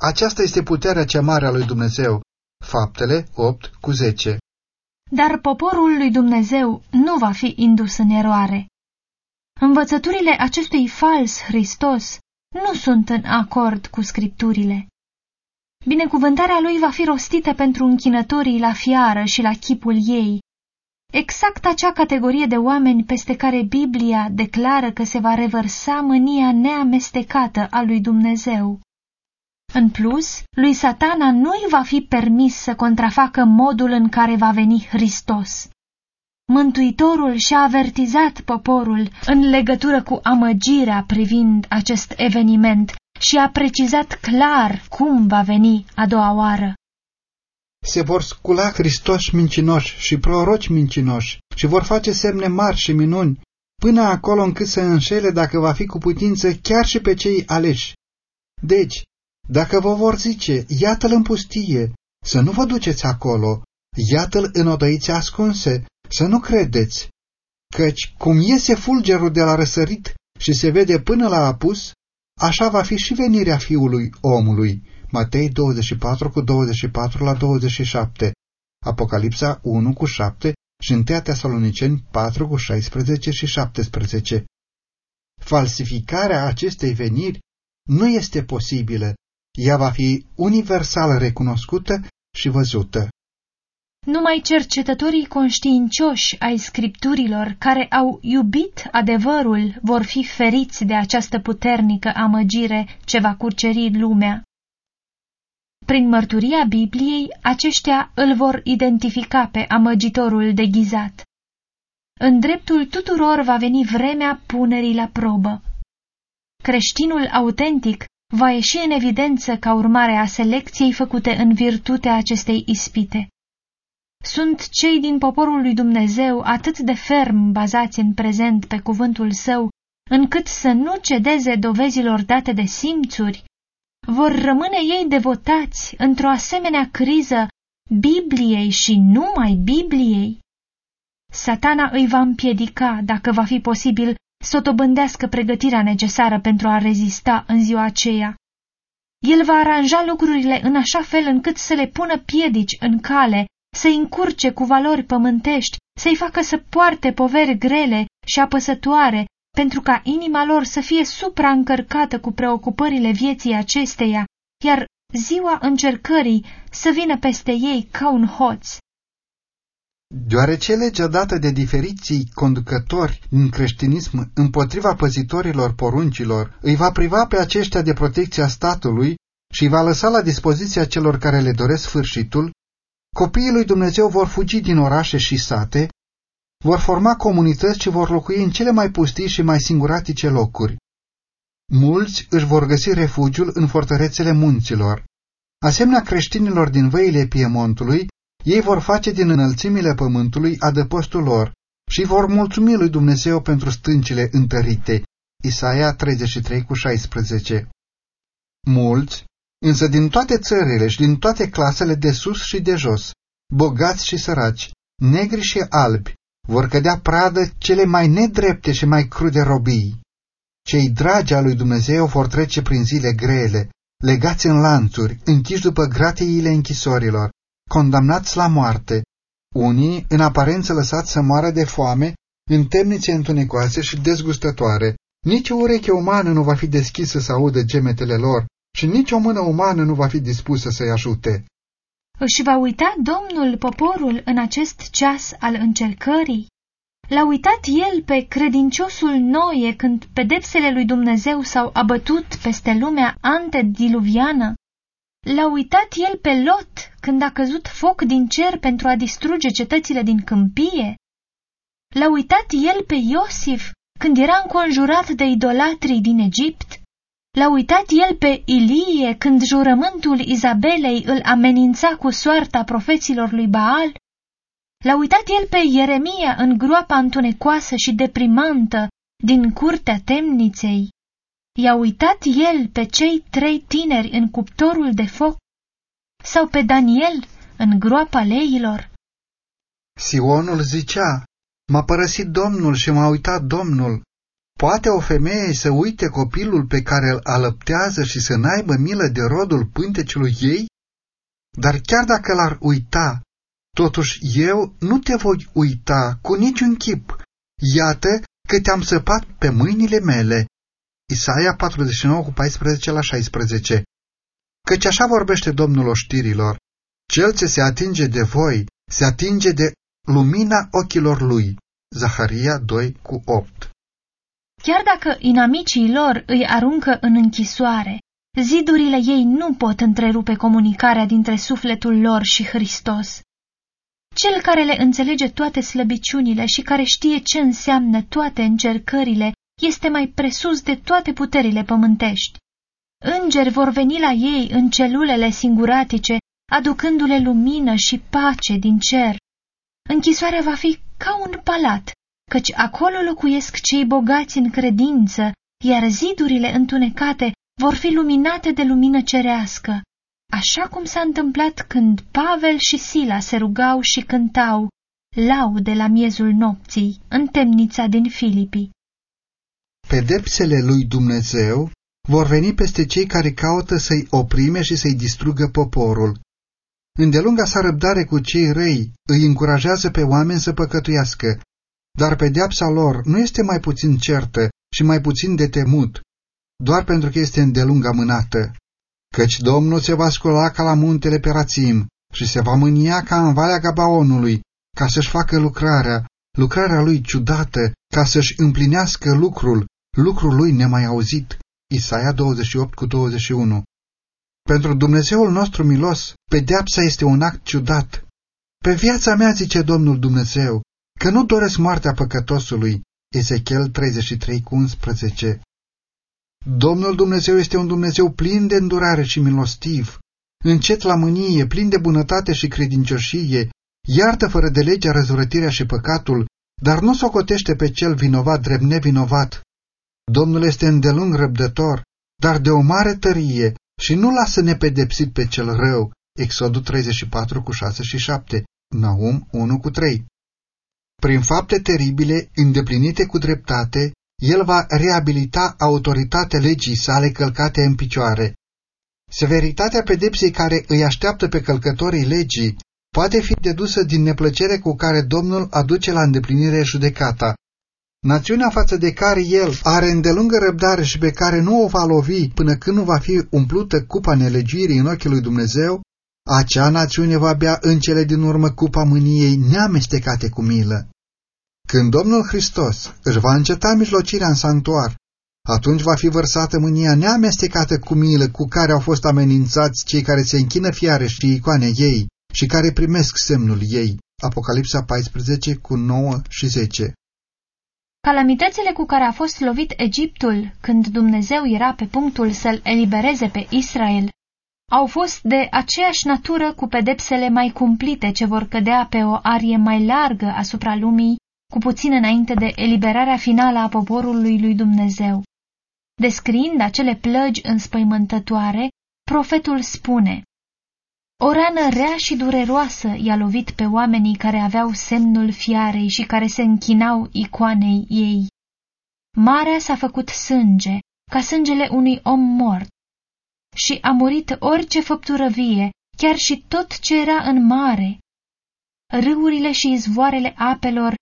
Aceasta este puterea cea mare a lui Dumnezeu. Faptele 8 cu 10 Dar poporul lui Dumnezeu nu va fi indus în eroare. Învățăturile acestui fals Hristos nu sunt în acord cu scripturile. Binecuvântarea lui va fi rostită pentru închinătorii la fiară și la chipul ei, exact acea categorie de oameni peste care Biblia declară că se va revărsa mânia neamestecată a lui Dumnezeu. În plus, lui satana nu-i va fi permis să contrafacă modul în care va veni Hristos. Mântuitorul și-a avertizat poporul în legătură cu amăgirea privind acest eveniment și a precizat clar cum va veni a doua oară. Se vor scula Hristoși mincinoși și proroci mincinoși și vor face semne mari și minuni, până acolo încât să înșele dacă va fi cu putință chiar și pe cei aleși. Deci, dacă vă vor zice, iată-l în pustie, să nu vă duceți acolo, iată-l în odăițe ascunse, să nu credeți, căci cum iese fulgerul de la răsărit și se vede până la apus, așa va fi și venirea fiului omului. Matei 24 cu 24 la 27, Apocalipsa 1 cu 7 și 1 Tesaloniceni 4 cu 16 și 17. Falsificarea acestei veniri nu este posibilă, ea va fi universal recunoscută și văzută. Numai cercetătorii conștiincioși ai scripturilor care au iubit adevărul vor fi feriți de această puternică amăgire ce va curceri lumea. Prin mărturia Bibliei, aceștia îl vor identifica pe amăgitorul deghizat. În dreptul tuturor va veni vremea punerii la probă. Creștinul autentic va ieși în evidență ca urmare a selecției făcute în virtutea acestei ispite. Sunt cei din poporul lui Dumnezeu atât de ferm bazați în prezent pe cuvântul său, încât să nu cedeze dovezilor date de simțuri, vor rămâne ei devotați într-o asemenea criză Bibliei și numai Bibliei? Satana îi va împiedica, dacă va fi posibil, să o dobândească pregătirea necesară pentru a rezista în ziua aceea. El va aranja lucrurile în așa fel încât să le pună piedici în cale să-i încurce cu valori pământești, să-i facă să poarte poveri grele și apăsătoare, pentru ca inima lor să fie supraîncărcată cu preocupările vieții acesteia, iar ziua încercării să vină peste ei ca un hoț. Deoarece legea dată de diferiții conducători din creștinism împotriva păzitorilor poruncilor îi va priva pe aceștia de protecția statului și îi va lăsa la dispoziția celor care le doresc sfârșitul, Copiii lui Dumnezeu vor fugi din orașe și sate, vor forma comunități și vor locui în cele mai pustii și mai singuratice locuri. Mulți își vor găsi refugiul în fortărețele munților. Asemenea creștinilor din văile Piemontului, ei vor face din înălțimile pământului adăpostul lor și vor mulțumi lui Dumnezeu pentru stâncile întărite, Isaia 33 cu 16 Mulți, însă din toate țările și din toate clasele de sus și de jos, bogați și săraci, negri și albi, vor cădea pradă cele mai nedrepte și mai crude robii. Cei dragi al lui Dumnezeu vor trece prin zile grele, legați în lanțuri, închiși după gratiile închisorilor, condamnați la moarte, unii în aparență lăsați să moară de foame, în temnițe întunecoase și dezgustătoare. Nici o ureche umană nu va fi deschisă să audă gemetele lor și nici o mână umană nu va fi dispusă să-i ajute. Își va uita Domnul poporul în acest ceas al încercării? L-a uitat el pe credinciosul Noie când pedepsele lui Dumnezeu s-au abătut peste lumea antediluviană? L-a uitat el pe Lot când a căzut foc din cer pentru a distruge cetățile din câmpie? L-a uitat el pe Iosif când era înconjurat de idolatrii din Egipt? L-a uitat el pe Ilie când jurământul Izabelei îl amenința cu soarta profeților lui Baal? L-a uitat el pe Ieremia în groapa întunecoasă și deprimantă din curtea temniței? I-a uitat el pe cei trei tineri în cuptorul de foc? Sau pe Daniel în groapa leilor? Sionul zicea, m-a părăsit Domnul și m-a uitat Domnul. Poate o femeie să uite copilul pe care îl alăptează și să n-aibă milă de rodul pântecelui ei? Dar chiar dacă l-ar uita, totuși eu nu te voi uita cu niciun chip. Iată că te-am săpat pe mâinile mele. Isaia 49 cu 14 la 16 Căci așa vorbește Domnul oștirilor, cel ce se atinge de voi, se atinge de lumina ochilor lui. Zaharia 2 cu 8 Chiar dacă inamicii lor îi aruncă în închisoare, zidurile ei nu pot întrerupe comunicarea dintre sufletul lor și Hristos. Cel care le înțelege toate slăbiciunile și care știe ce înseamnă toate încercările este mai presus de toate puterile pământești. Îngeri vor veni la ei în celulele singuratice, aducându-le lumină și pace din cer. Închisoarea va fi ca un palat, căci acolo locuiesc cei bogați în credință, iar zidurile întunecate vor fi luminate de lumină cerească, așa cum s-a întâmplat când Pavel și Sila se rugau și cântau laude la miezul nopții în temnița din Filipii. Pedepsele lui Dumnezeu vor veni peste cei care caută să-i oprime și să-i distrugă poporul. Îndelunga sa răbdare cu cei răi îi încurajează pe oameni să păcătuiască, dar pedeapsa lor nu este mai puțin certă și mai puțin de temut, doar pentru că este îndelung amânată. Căci Domnul se va scula ca la muntele Perațim și se va mânia ca în Valea Gabaonului, ca să-și facă lucrarea, lucrarea lui ciudată, ca să-și împlinească lucrul, lucrul lui nemai auzit. Isaia 28 cu 21 Pentru Dumnezeul nostru milos, pedeapsa este un act ciudat. Pe viața mea, zice Domnul Dumnezeu, că nu doresc moartea păcătosului. Ezechiel 33 cu 11 Domnul Dumnezeu este un Dumnezeu plin de îndurare și milostiv, încet la mânie, plin de bunătate și credincioșie, iartă fără de legea răzvrătirea și păcatul, dar nu socotește pe cel vinovat drept nevinovat. Domnul este îndelung răbdător, dar de o mare tărie și nu lasă nepedepsit pe cel rău. Exodul 34 cu 6 și 7, Naum 1 cu 3. Prin fapte teribile, îndeplinite cu dreptate, el va reabilita autoritatea legii sale călcate în picioare. Severitatea pedepsei care îi așteaptă pe călcătorii legii poate fi dedusă din neplăcere cu care Domnul aduce la îndeplinire judecata. Națiunea față de care el are îndelungă răbdare și pe care nu o va lovi până când nu va fi umplută cupa nelegirii în ochii lui Dumnezeu, acea națiune va bea în cele din urmă cupa mâniei neamestecate cu milă. Când Domnul Hristos își va înceta mijlocirea în sanctuar, atunci va fi vărsată mânia neamestecată cu milă cu care au fost amenințați cei care se închină fiare și icoane ei și care primesc semnul ei. Apocalipsa 14 cu 9 și 10 Calamitățile cu care a fost lovit Egiptul când Dumnezeu era pe punctul să-l elibereze pe Israel au fost de aceeași natură cu pedepsele mai cumplite ce vor cădea pe o arie mai largă asupra lumii cu puțin înainte de eliberarea finală a poporului lui Dumnezeu. Descriind acele plăgi înspăimântătoare, profetul spune O rană rea și dureroasă i-a lovit pe oamenii care aveau semnul fiarei și care se închinau icoanei ei. Marea s-a făcut sânge, ca sângele unui om mort, și a murit orice făptură vie, chiar și tot ce era în mare. Râurile și izvoarele apelor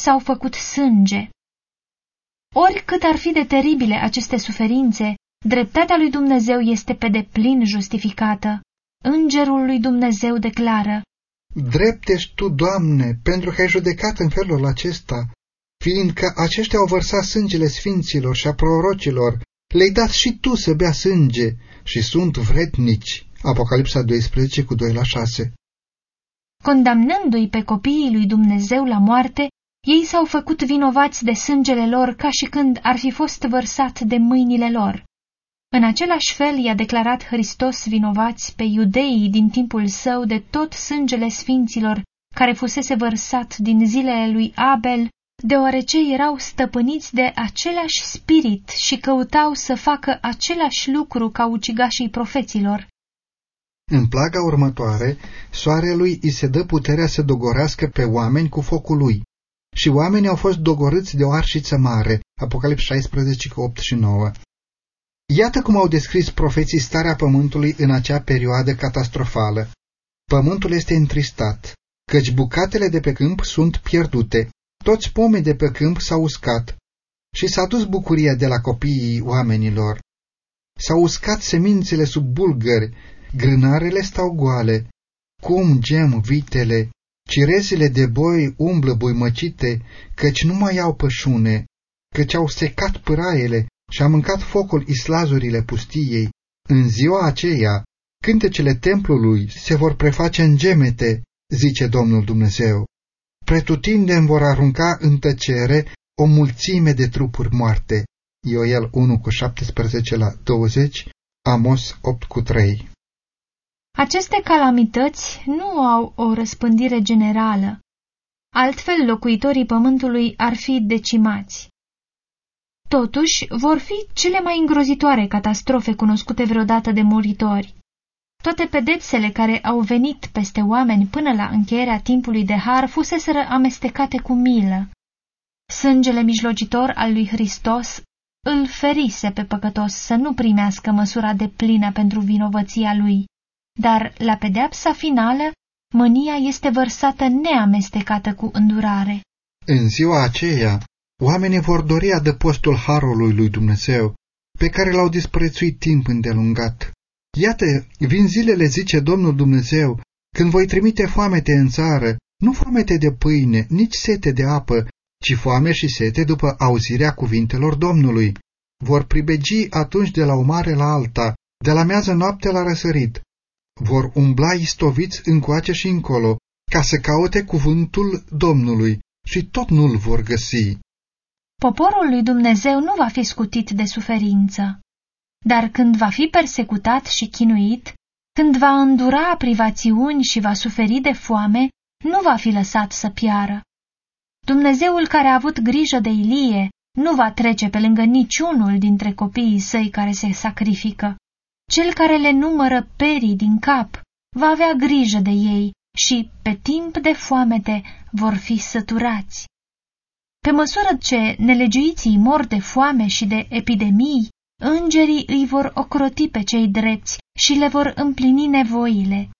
s-au făcut sânge. Oricât ar fi de teribile aceste suferințe, dreptatea lui Dumnezeu este pe deplin justificată. Îngerul lui Dumnezeu declară, Drept ești tu, Doamne, pentru că ai judecat în felul acesta, fiindcă aceștia au vărsat sângele sfinților și a prorocilor, le-ai dat și tu să bea sânge și sunt vretnici. Apocalipsa 12 cu 2 la 6 Condamnându-i pe copiii lui Dumnezeu la moarte, ei s-au făcut vinovați de sângele lor ca și când ar fi fost vărsat de mâinile lor. În același fel i-a declarat Hristos vinovați pe iudeii din timpul său de tot sângele sfinților care fusese vărsat din zilele lui Abel, deoarece erau stăpâniți de același spirit și căutau să facă același lucru ca ucigașii profeților. În plaga următoare, soarelui îi se dă puterea să dogorească pe oameni cu focul lui și oamenii au fost dogorâți de o arșiță mare, Apocalips 16 cu 8 și 9. Iată cum au descris profeții starea pământului în acea perioadă catastrofală. Pământul este întristat, căci bucatele de pe câmp sunt pierdute, toți pomii de pe câmp s-au uscat și s-a dus bucuria de la copiii oamenilor. S-au uscat semințele sub bulgări, grânarele stau goale, cum gem vitele, Cirezile de boi umblă boimăcite, căci nu mai au pășune, căci au secat pâraiele și a mâncat focul islazurile pustiei. În ziua aceea, cântecele templului se vor preface în gemete, zice Domnul Dumnezeu. Pretutindem vor arunca în tăcere o mulțime de trupuri moarte. Ioel 1 cu 17 la 20, Amos 8 cu 3. Aceste calamități nu au o răspândire generală, altfel locuitorii pământului ar fi decimați. Totuși, vor fi cele mai îngrozitoare catastrofe cunoscute vreodată de muritori. Toate pedepsele care au venit peste oameni până la încheierea timpului de har fuseseră amestecate cu milă. Sângele mijlocitor al lui Hristos îl ferise pe păcătos să nu primească măsura de plină pentru vinovăția lui dar la pedeapsa finală mânia este vărsată neamestecată cu îndurare. În ziua aceea, oamenii vor dori adăpostul harului lui Dumnezeu, pe care l-au disprețuit timp îndelungat. Iată, vin zilele, zice Domnul Dumnezeu, când voi trimite foamete în țară, nu foamete de pâine, nici sete de apă, ci foame și sete după auzirea cuvintelor Domnului. Vor pribegi atunci de la o mare la alta, de la mează noapte la răsărit, vor umbla istoviți încoace și încolo, ca să caute cuvântul Domnului și tot nu-l vor găsi. Poporul lui Dumnezeu nu va fi scutit de suferință, dar când va fi persecutat și chinuit, când va îndura privațiuni și va suferi de foame, nu va fi lăsat să piară. Dumnezeul care a avut grijă de Ilie nu va trece pe lângă niciunul dintre copiii săi care se sacrifică. Cel care le numără perii din cap va avea grijă de ei și, pe timp de foamete, vor fi săturați. Pe măsură ce nelegiuiții mor de foame și de epidemii, îngerii îi vor ocroti pe cei drepți și le vor împlini nevoile.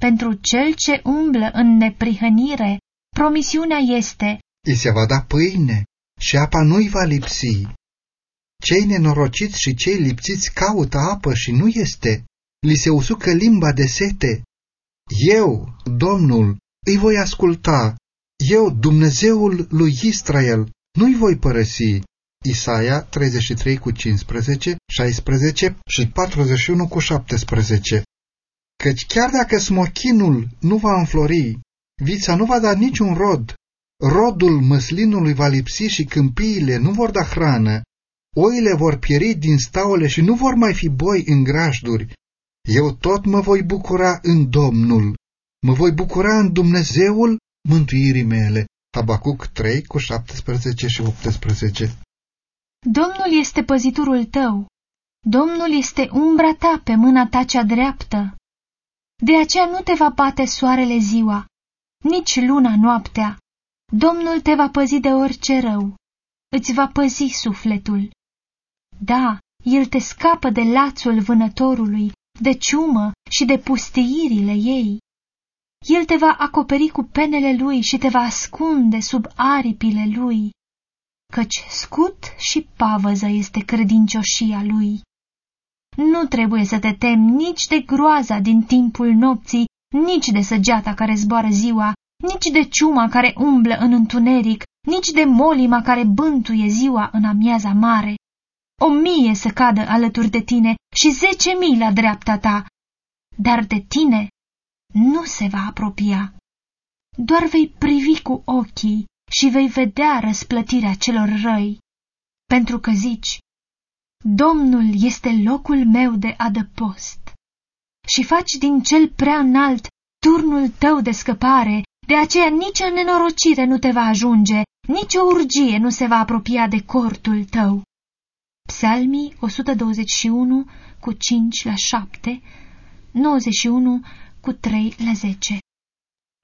Pentru cel ce umblă în neprihănire, promisiunea este, Îi se va da pâine și apa nu-i va lipsi. Cei nenorociți și cei lipsiți caută apă și nu este. Li se usucă limba de sete. Eu, Domnul, îi voi asculta. Eu, Dumnezeul lui Israel, nu-i voi părăsi. Isaia 33 cu 15, 16 și 41 cu 17 Căci chiar dacă smochinul nu va înflori, vița nu va da niciun rod, rodul măslinului va lipsi și câmpiile nu vor da hrană, oile vor pieri din staule și nu vor mai fi boi în grajduri. Eu tot mă voi bucura în Domnul, mă voi bucura în Dumnezeul mântuirii mele. Habacuc 3 cu 17 și 18 Domnul este păziturul tău, Domnul este umbra ta pe mâna ta cea dreaptă. De aceea nu te va bate soarele ziua, nici luna noaptea. Domnul te va păzi de orice rău, îți va păzi sufletul. Da, el te scapă de lațul vânătorului, de ciumă și de pustiirile ei. El te va acoperi cu penele lui și te va ascunde sub aripile lui, căci scut și pavăză este credincioșia lui. Nu trebuie să te temi nici de groaza din timpul nopții, nici de săgeata care zboară ziua, nici de ciuma care umblă în întuneric, nici de molima care bântuie ziua în amiaza mare. O mie să cadă alături de tine și zece mii la dreapta ta, dar de tine nu se va apropia. Doar vei privi cu ochii și vei vedea răsplătirea celor răi, pentru că zici, Domnul este locul meu de adăpost. Și faci din cel prea înalt turnul tău de scăpare, de aceea nici o nenorocire nu te va ajunge, nici o urgie nu se va apropia de cortul tău. Psalmii 121 cu 5 la 7, 91 cu 3 la 10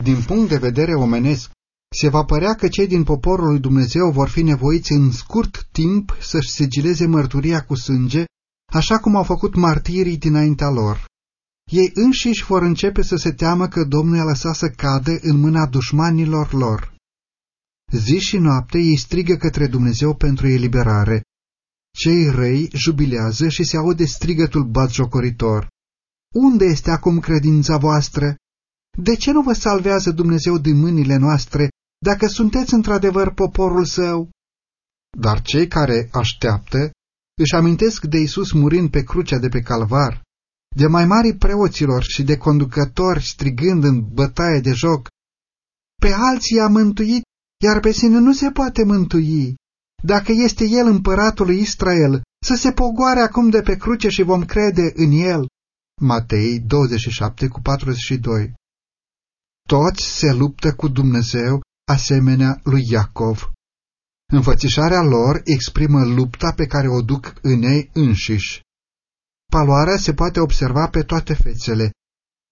Din punct de vedere omenesc, se va părea că cei din poporul lui Dumnezeu vor fi nevoiți în scurt timp să-și sigileze mărturia cu sânge, așa cum au făcut martirii dinaintea lor. Ei înșiși vor începe să se teamă că Domnul i-a lăsat să cadă în mâna dușmanilor lor. Zi și noapte ei strigă către Dumnezeu pentru eliberare. Cei răi jubilează și se aude strigătul batjocoritor. Unde este acum credința voastră? De ce nu vă salvează Dumnezeu din mâinile noastre dacă sunteți într-adevăr poporul său. Dar cei care așteaptă își amintesc de Isus murind pe crucea de pe calvar, de mai mari preoților și de conducători strigând în bătaie de joc, pe alții a mântuit, iar pe sine nu se poate mântui. Dacă este el împăratul lui Israel, să se pogoare acum de pe cruce și vom crede în el. Matei 27 cu 42 Toți se luptă cu Dumnezeu asemenea lui Iacov. Înfățișarea lor exprimă lupta pe care o duc în ei înșiși. Paloarea se poate observa pe toate fețele,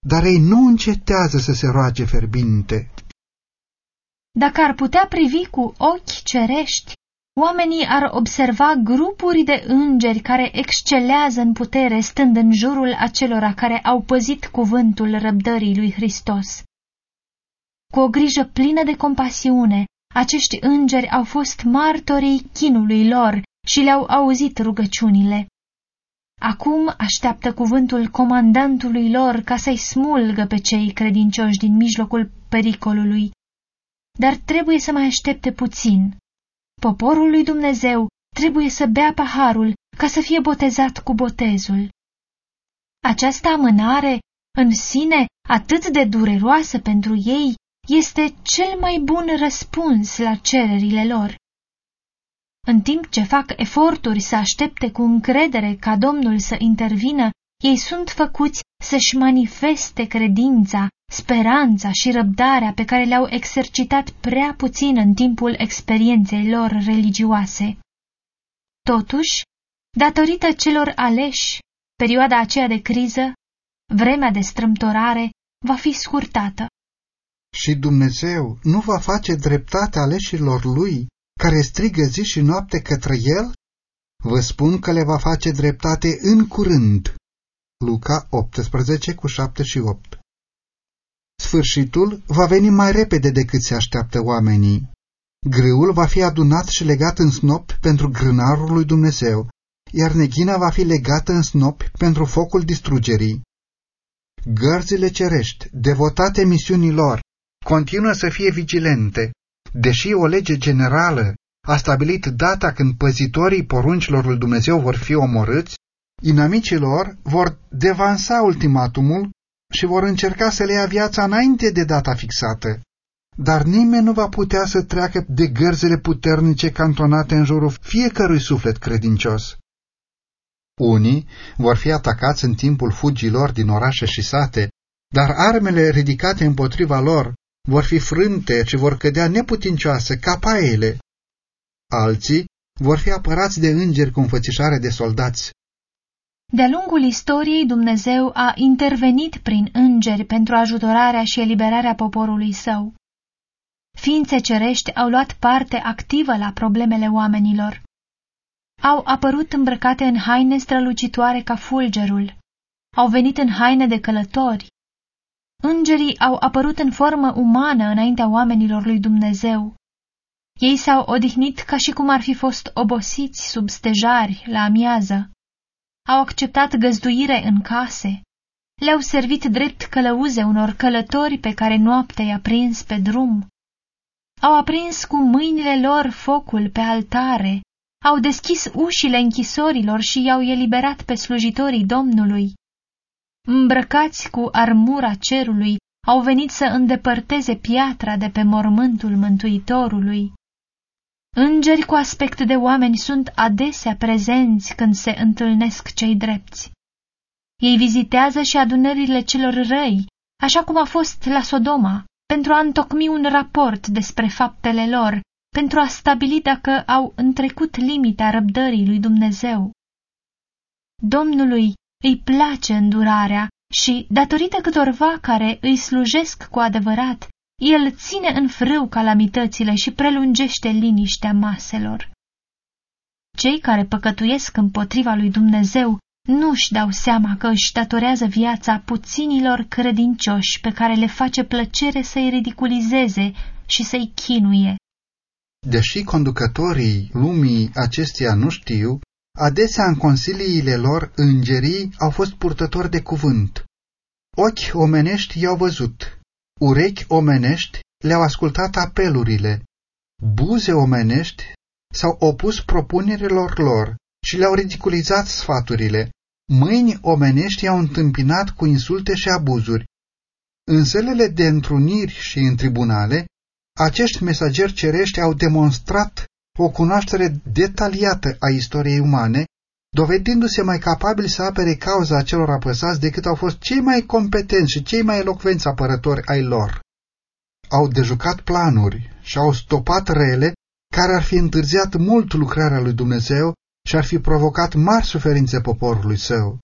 dar ei nu încetează să se roage ferbinte. Dacă ar putea privi cu ochi cerești, oamenii ar observa grupuri de îngeri care excelează în putere stând în jurul acelora care au păzit cuvântul răbdării lui Hristos. Cu o grijă plină de compasiune, acești îngeri au fost martorii chinului lor și le-au auzit rugăciunile. Acum așteaptă cuvântul comandantului lor ca să-i smulgă pe cei credincioși din mijlocul pericolului. Dar trebuie să mai aștepte puțin. Poporul lui Dumnezeu trebuie să bea paharul ca să fie botezat cu botezul. Această amânare, în sine atât de dureroasă pentru ei, este cel mai bun răspuns la cererile lor. În timp ce fac eforturi să aștepte cu încredere ca Domnul să intervină, ei sunt făcuți să-și manifeste credința, speranța și răbdarea pe care le-au exercitat prea puțin în timpul experienței lor religioase. Totuși, datorită celor aleși, perioada aceea de criză, vremea de strâmtorare, va fi scurtată. Și Dumnezeu nu va face dreptate aleșilor lui, care strigă zi și noapte către el? Vă spun că le va face dreptate în curând. Luca 18 cu 7 și 8 Sfârșitul va veni mai repede decât se așteaptă oamenii. Grâul va fi adunat și legat în snopi pentru grânarul lui Dumnezeu, iar neghina va fi legată în snopi pentru focul distrugerii. Gărzile cerești, devotate misiunii lor, continuă să fie vigilente, deși o lege generală a stabilit data când păzitorii poruncilor lui Dumnezeu vor fi omorâți, inamicii lor vor devansa ultimatumul și vor încerca să le ia viața înainte de data fixată. Dar nimeni nu va putea să treacă de gărzile puternice cantonate în jurul fiecărui suflet credincios. Unii vor fi atacați în timpul fugilor din orașe și sate, dar armele ridicate împotriva lor vor fi frânte și vor cădea neputincioase ca paiele. Alții vor fi apărați de îngeri cu înfățișare de soldați. De-a lungul istoriei, Dumnezeu a intervenit prin îngeri pentru ajutorarea și eliberarea poporului său. Ființe cerești au luat parte activă la problemele oamenilor. Au apărut îmbrăcate în haine strălucitoare ca fulgerul. Au venit în haine de călători. Îngerii au apărut în formă umană înaintea oamenilor lui Dumnezeu. Ei s-au odihnit ca și cum ar fi fost obosiți sub stejari la amiază. Au acceptat găzduire în case. Le-au servit drept călăuze unor călători pe care noaptea i-a prins pe drum. Au aprins cu mâinile lor focul pe altare, au deschis ușile închisorilor și i-au eliberat pe slujitorii Domnului. Îmbrăcați cu armura cerului, au venit să îndepărteze piatra de pe mormântul Mântuitorului. Îngeri cu aspect de oameni sunt adesea prezenți când se întâlnesc cei drepți. Ei vizitează și adunările celor răi, așa cum a fost la Sodoma, pentru a întocmi un raport despre faptele lor, pentru a stabili dacă au întrecut limita răbdării lui Dumnezeu. Domnului îi place îndurarea și, datorită câtorva care îi slujesc cu adevărat, el ține în frâu calamitățile și prelungește liniștea maselor. Cei care păcătuiesc împotriva lui Dumnezeu nu-și dau seama că își datorează viața puținilor credincioși pe care le face plăcere să-i ridiculizeze și să-i chinuie. Deși conducătorii lumii acesteia nu știu, adesea în consiliile lor îngerii au fost purtători de cuvânt. Ochi omenești i-au văzut, urechi omenești le-au ascultat apelurile, buze omenești s-au opus propunerilor lor și le-au ridiculizat sfaturile, mâini omenești i-au întâmpinat cu insulte și abuzuri. În zelele de întruniri și în tribunale, acești mesageri cerești au demonstrat o cunoaștere detaliată a istoriei umane, dovedindu-se mai capabili să apere cauza celor apăsați decât au fost cei mai competenți și cei mai elocvenți apărători ai lor. Au dejucat planuri și au stopat rele care ar fi întârziat mult lucrarea lui Dumnezeu și ar fi provocat mari suferințe poporului său.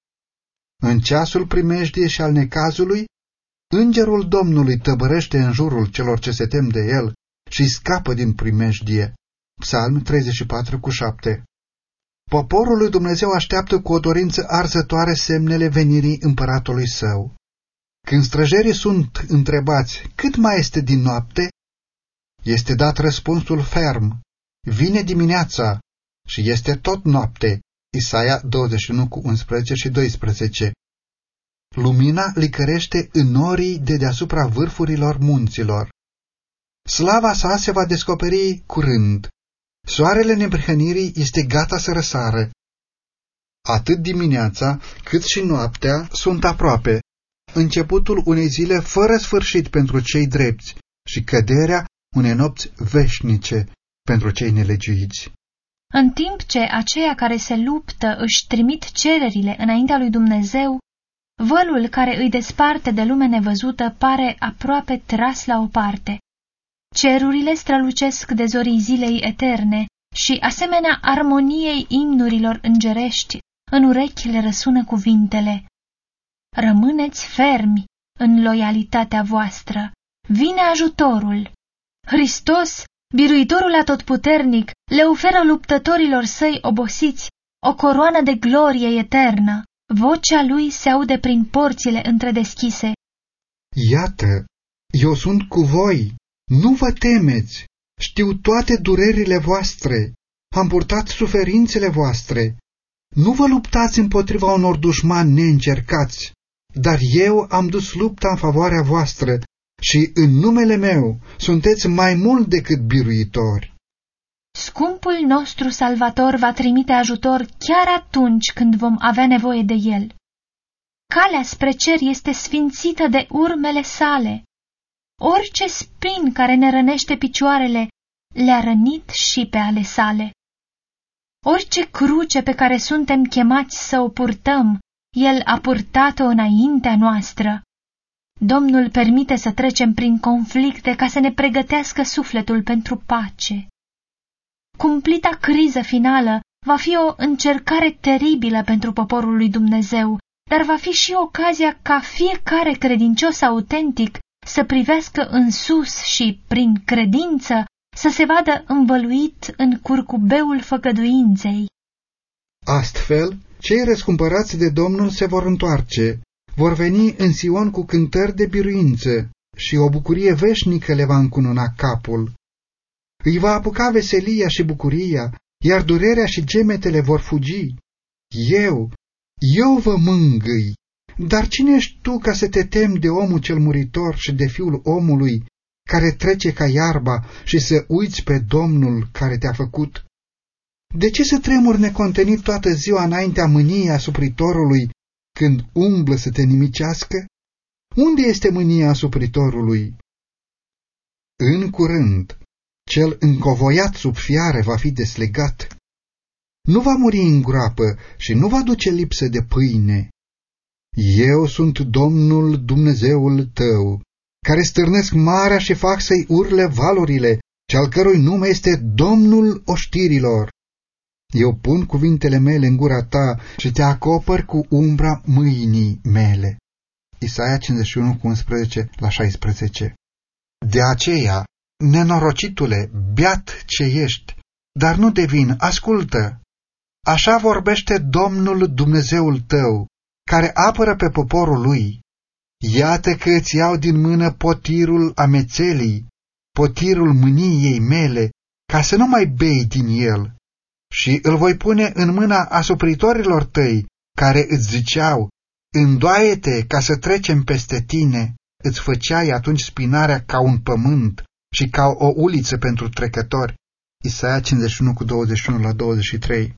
În ceasul primejdie și al necazului, îngerul Domnului tăbărește în jurul celor ce se tem de el și scapă din primejdie. Psalm 34 cu 7 Poporul lui Dumnezeu așteaptă cu o dorință arzătoare semnele venirii împăratului său. Când străjerii sunt întrebați cât mai este din noapte, este dat răspunsul ferm. Vine dimineața și este tot noapte. Isaia 21 cu 11 și 12 Lumina licărește în norii de deasupra vârfurilor munților. Slava sa se va descoperi curând. Soarele neprihănirii este gata să răsară. Atât dimineața cât și noaptea sunt aproape, începutul unei zile fără sfârșit pentru cei drepți și căderea unei nopți veșnice pentru cei nelegiuiți. În timp ce aceia care se luptă își trimit cererile înaintea lui Dumnezeu, vălul care îi desparte de lume nevăzută pare aproape tras la o parte. Cerurile strălucesc de zorii zilei eterne și, asemenea armoniei imnurilor îngerești, în urechi le răsună cuvintele. Rămâneți fermi în loialitatea voastră. Vine ajutorul. Hristos, biruitorul atotputernic, le oferă luptătorilor săi obosiți o coroană de glorie eternă. Vocea lui se aude prin porțile întredeschise. Iată, eu sunt cu voi, nu vă temeți, știu toate durerile voastre, am purtat suferințele voastre. Nu vă luptați împotriva unor dușmani neîncercați, dar eu am dus lupta în favoarea voastră și în numele meu sunteți mai mult decât biruitori. Scumpul nostru salvator va trimite ajutor chiar atunci când vom avea nevoie de el. Calea spre cer este sfințită de urmele sale. Orice spin care ne rănește picioarele le-a rănit și pe ale sale. Orice cruce pe care suntem chemați să o purtăm, el a purtat-o înaintea noastră. Domnul permite să trecem prin conflicte ca să ne pregătească sufletul pentru pace. cumplita criză finală va fi o încercare teribilă pentru poporul lui Dumnezeu, dar va fi și ocazia ca fiecare credincios autentic să privească în sus și, prin credință, să se vadă învăluit în curcubeul făcăduinței. Astfel, cei răscumpărați de Domnul se vor întoarce, vor veni în Sion cu cântări de biruință și o bucurie veșnică le va încununa capul. Îi va apuca veselia și bucuria, iar durerea și gemetele vor fugi. Eu, eu vă mângâi, dar cine ești tu ca să te temi de omul cel muritor și de fiul omului, care trece ca iarba și să uiți pe Domnul care te-a făcut? De ce să tremuri necontenit toată ziua înaintea mâniei asupritorului când umblă să te nimicească? Unde este mânia asupritorului? În curând, cel încovoiat sub fiare va fi deslegat. Nu va muri în groapă și nu va duce lipsă de pâine. Eu sunt Domnul Dumnezeul tău, care stârnesc marea și fac să-i urle valurile, cel cărui nume este Domnul oștirilor. Eu pun cuvintele mele în gura ta și te acopăr cu umbra mâinii mele. Isaia 51 cu 11 la 16 De aceea, nenorocitule, beat ce ești, dar nu devin, ascultă. Așa vorbește Domnul Dumnezeul tău, care apără pe poporul lui. Iată că îți iau din mână potirul amețelii, potirul mâniei mele, ca să nu mai bei din el, și îl voi pune în mâna asupritorilor tăi, care îți ziceau, îndoaie-te ca să trecem peste tine, îți făceai atunci spinarea ca un pământ și ca o uliță pentru trecători. Isaia 51 cu 21 la 23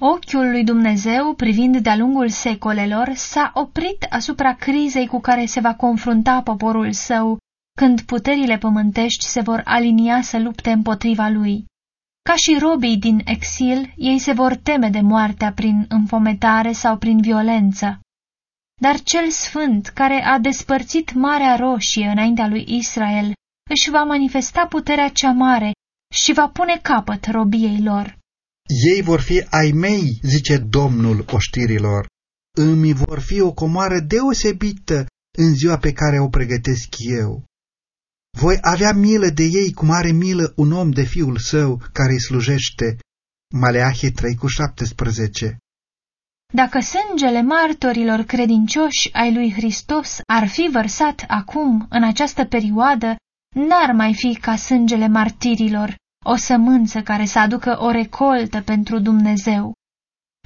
Ochiul lui Dumnezeu, privind de-a lungul secolelor, s-a oprit asupra crizei cu care se va confrunta poporul său când puterile pământești se vor alinia să lupte împotriva lui. Ca și robii din exil, ei se vor teme de moartea prin înfometare sau prin violență. Dar cel sfânt, care a despărțit Marea Roșie înaintea lui Israel, își va manifesta puterea cea mare și va pune capăt robiei lor. Ei vor fi ai mei, zice Domnul oștirilor. Îmi vor fi o comoară deosebită în ziua pe care o pregătesc eu. Voi avea milă de ei cum are milă un om de fiul său care îi slujește. Maleahie 3 cu 17 Dacă sângele martorilor credincioși ai lui Hristos ar fi vărsat acum, în această perioadă, n-ar mai fi ca sângele martirilor, o sămânță care să aducă o recoltă pentru Dumnezeu.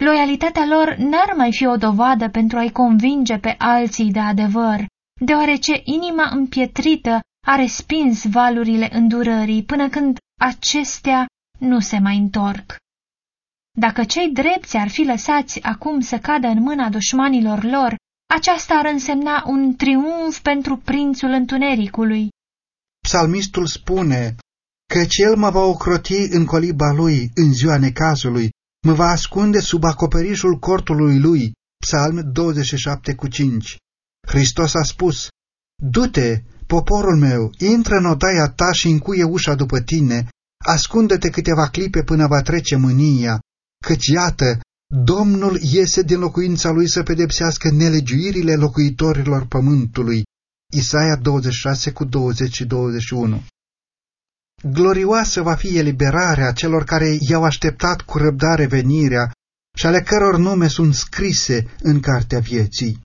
Loialitatea lor n-ar mai fi o dovadă pentru a-i convinge pe alții de adevăr, deoarece inima împietrită a respins valurile îndurării până când acestea nu se mai întorc. Dacă cei drepți ar fi lăsați acum să cadă în mâna dușmanilor lor, aceasta ar însemna un triumf pentru prințul întunericului. Psalmistul spune, căci el mă va ocroti în coliba lui în ziua necazului, mă va ascunde sub acoperișul cortului lui. Psalm 27 cu 5 Hristos a spus, Du-te, poporul meu, intră în odaia ta și încuie ușa după tine, ascunde-te câteva clipe până va trece mânia, căci iată, Domnul iese din locuința lui să pedepsească nelegiuirile locuitorilor pământului. Isaia 26 cu 20 și 21 Glorioasă va fi eliberarea celor care i-au așteptat cu răbdare venirea și ale căror nume sunt scrise în cartea vieții.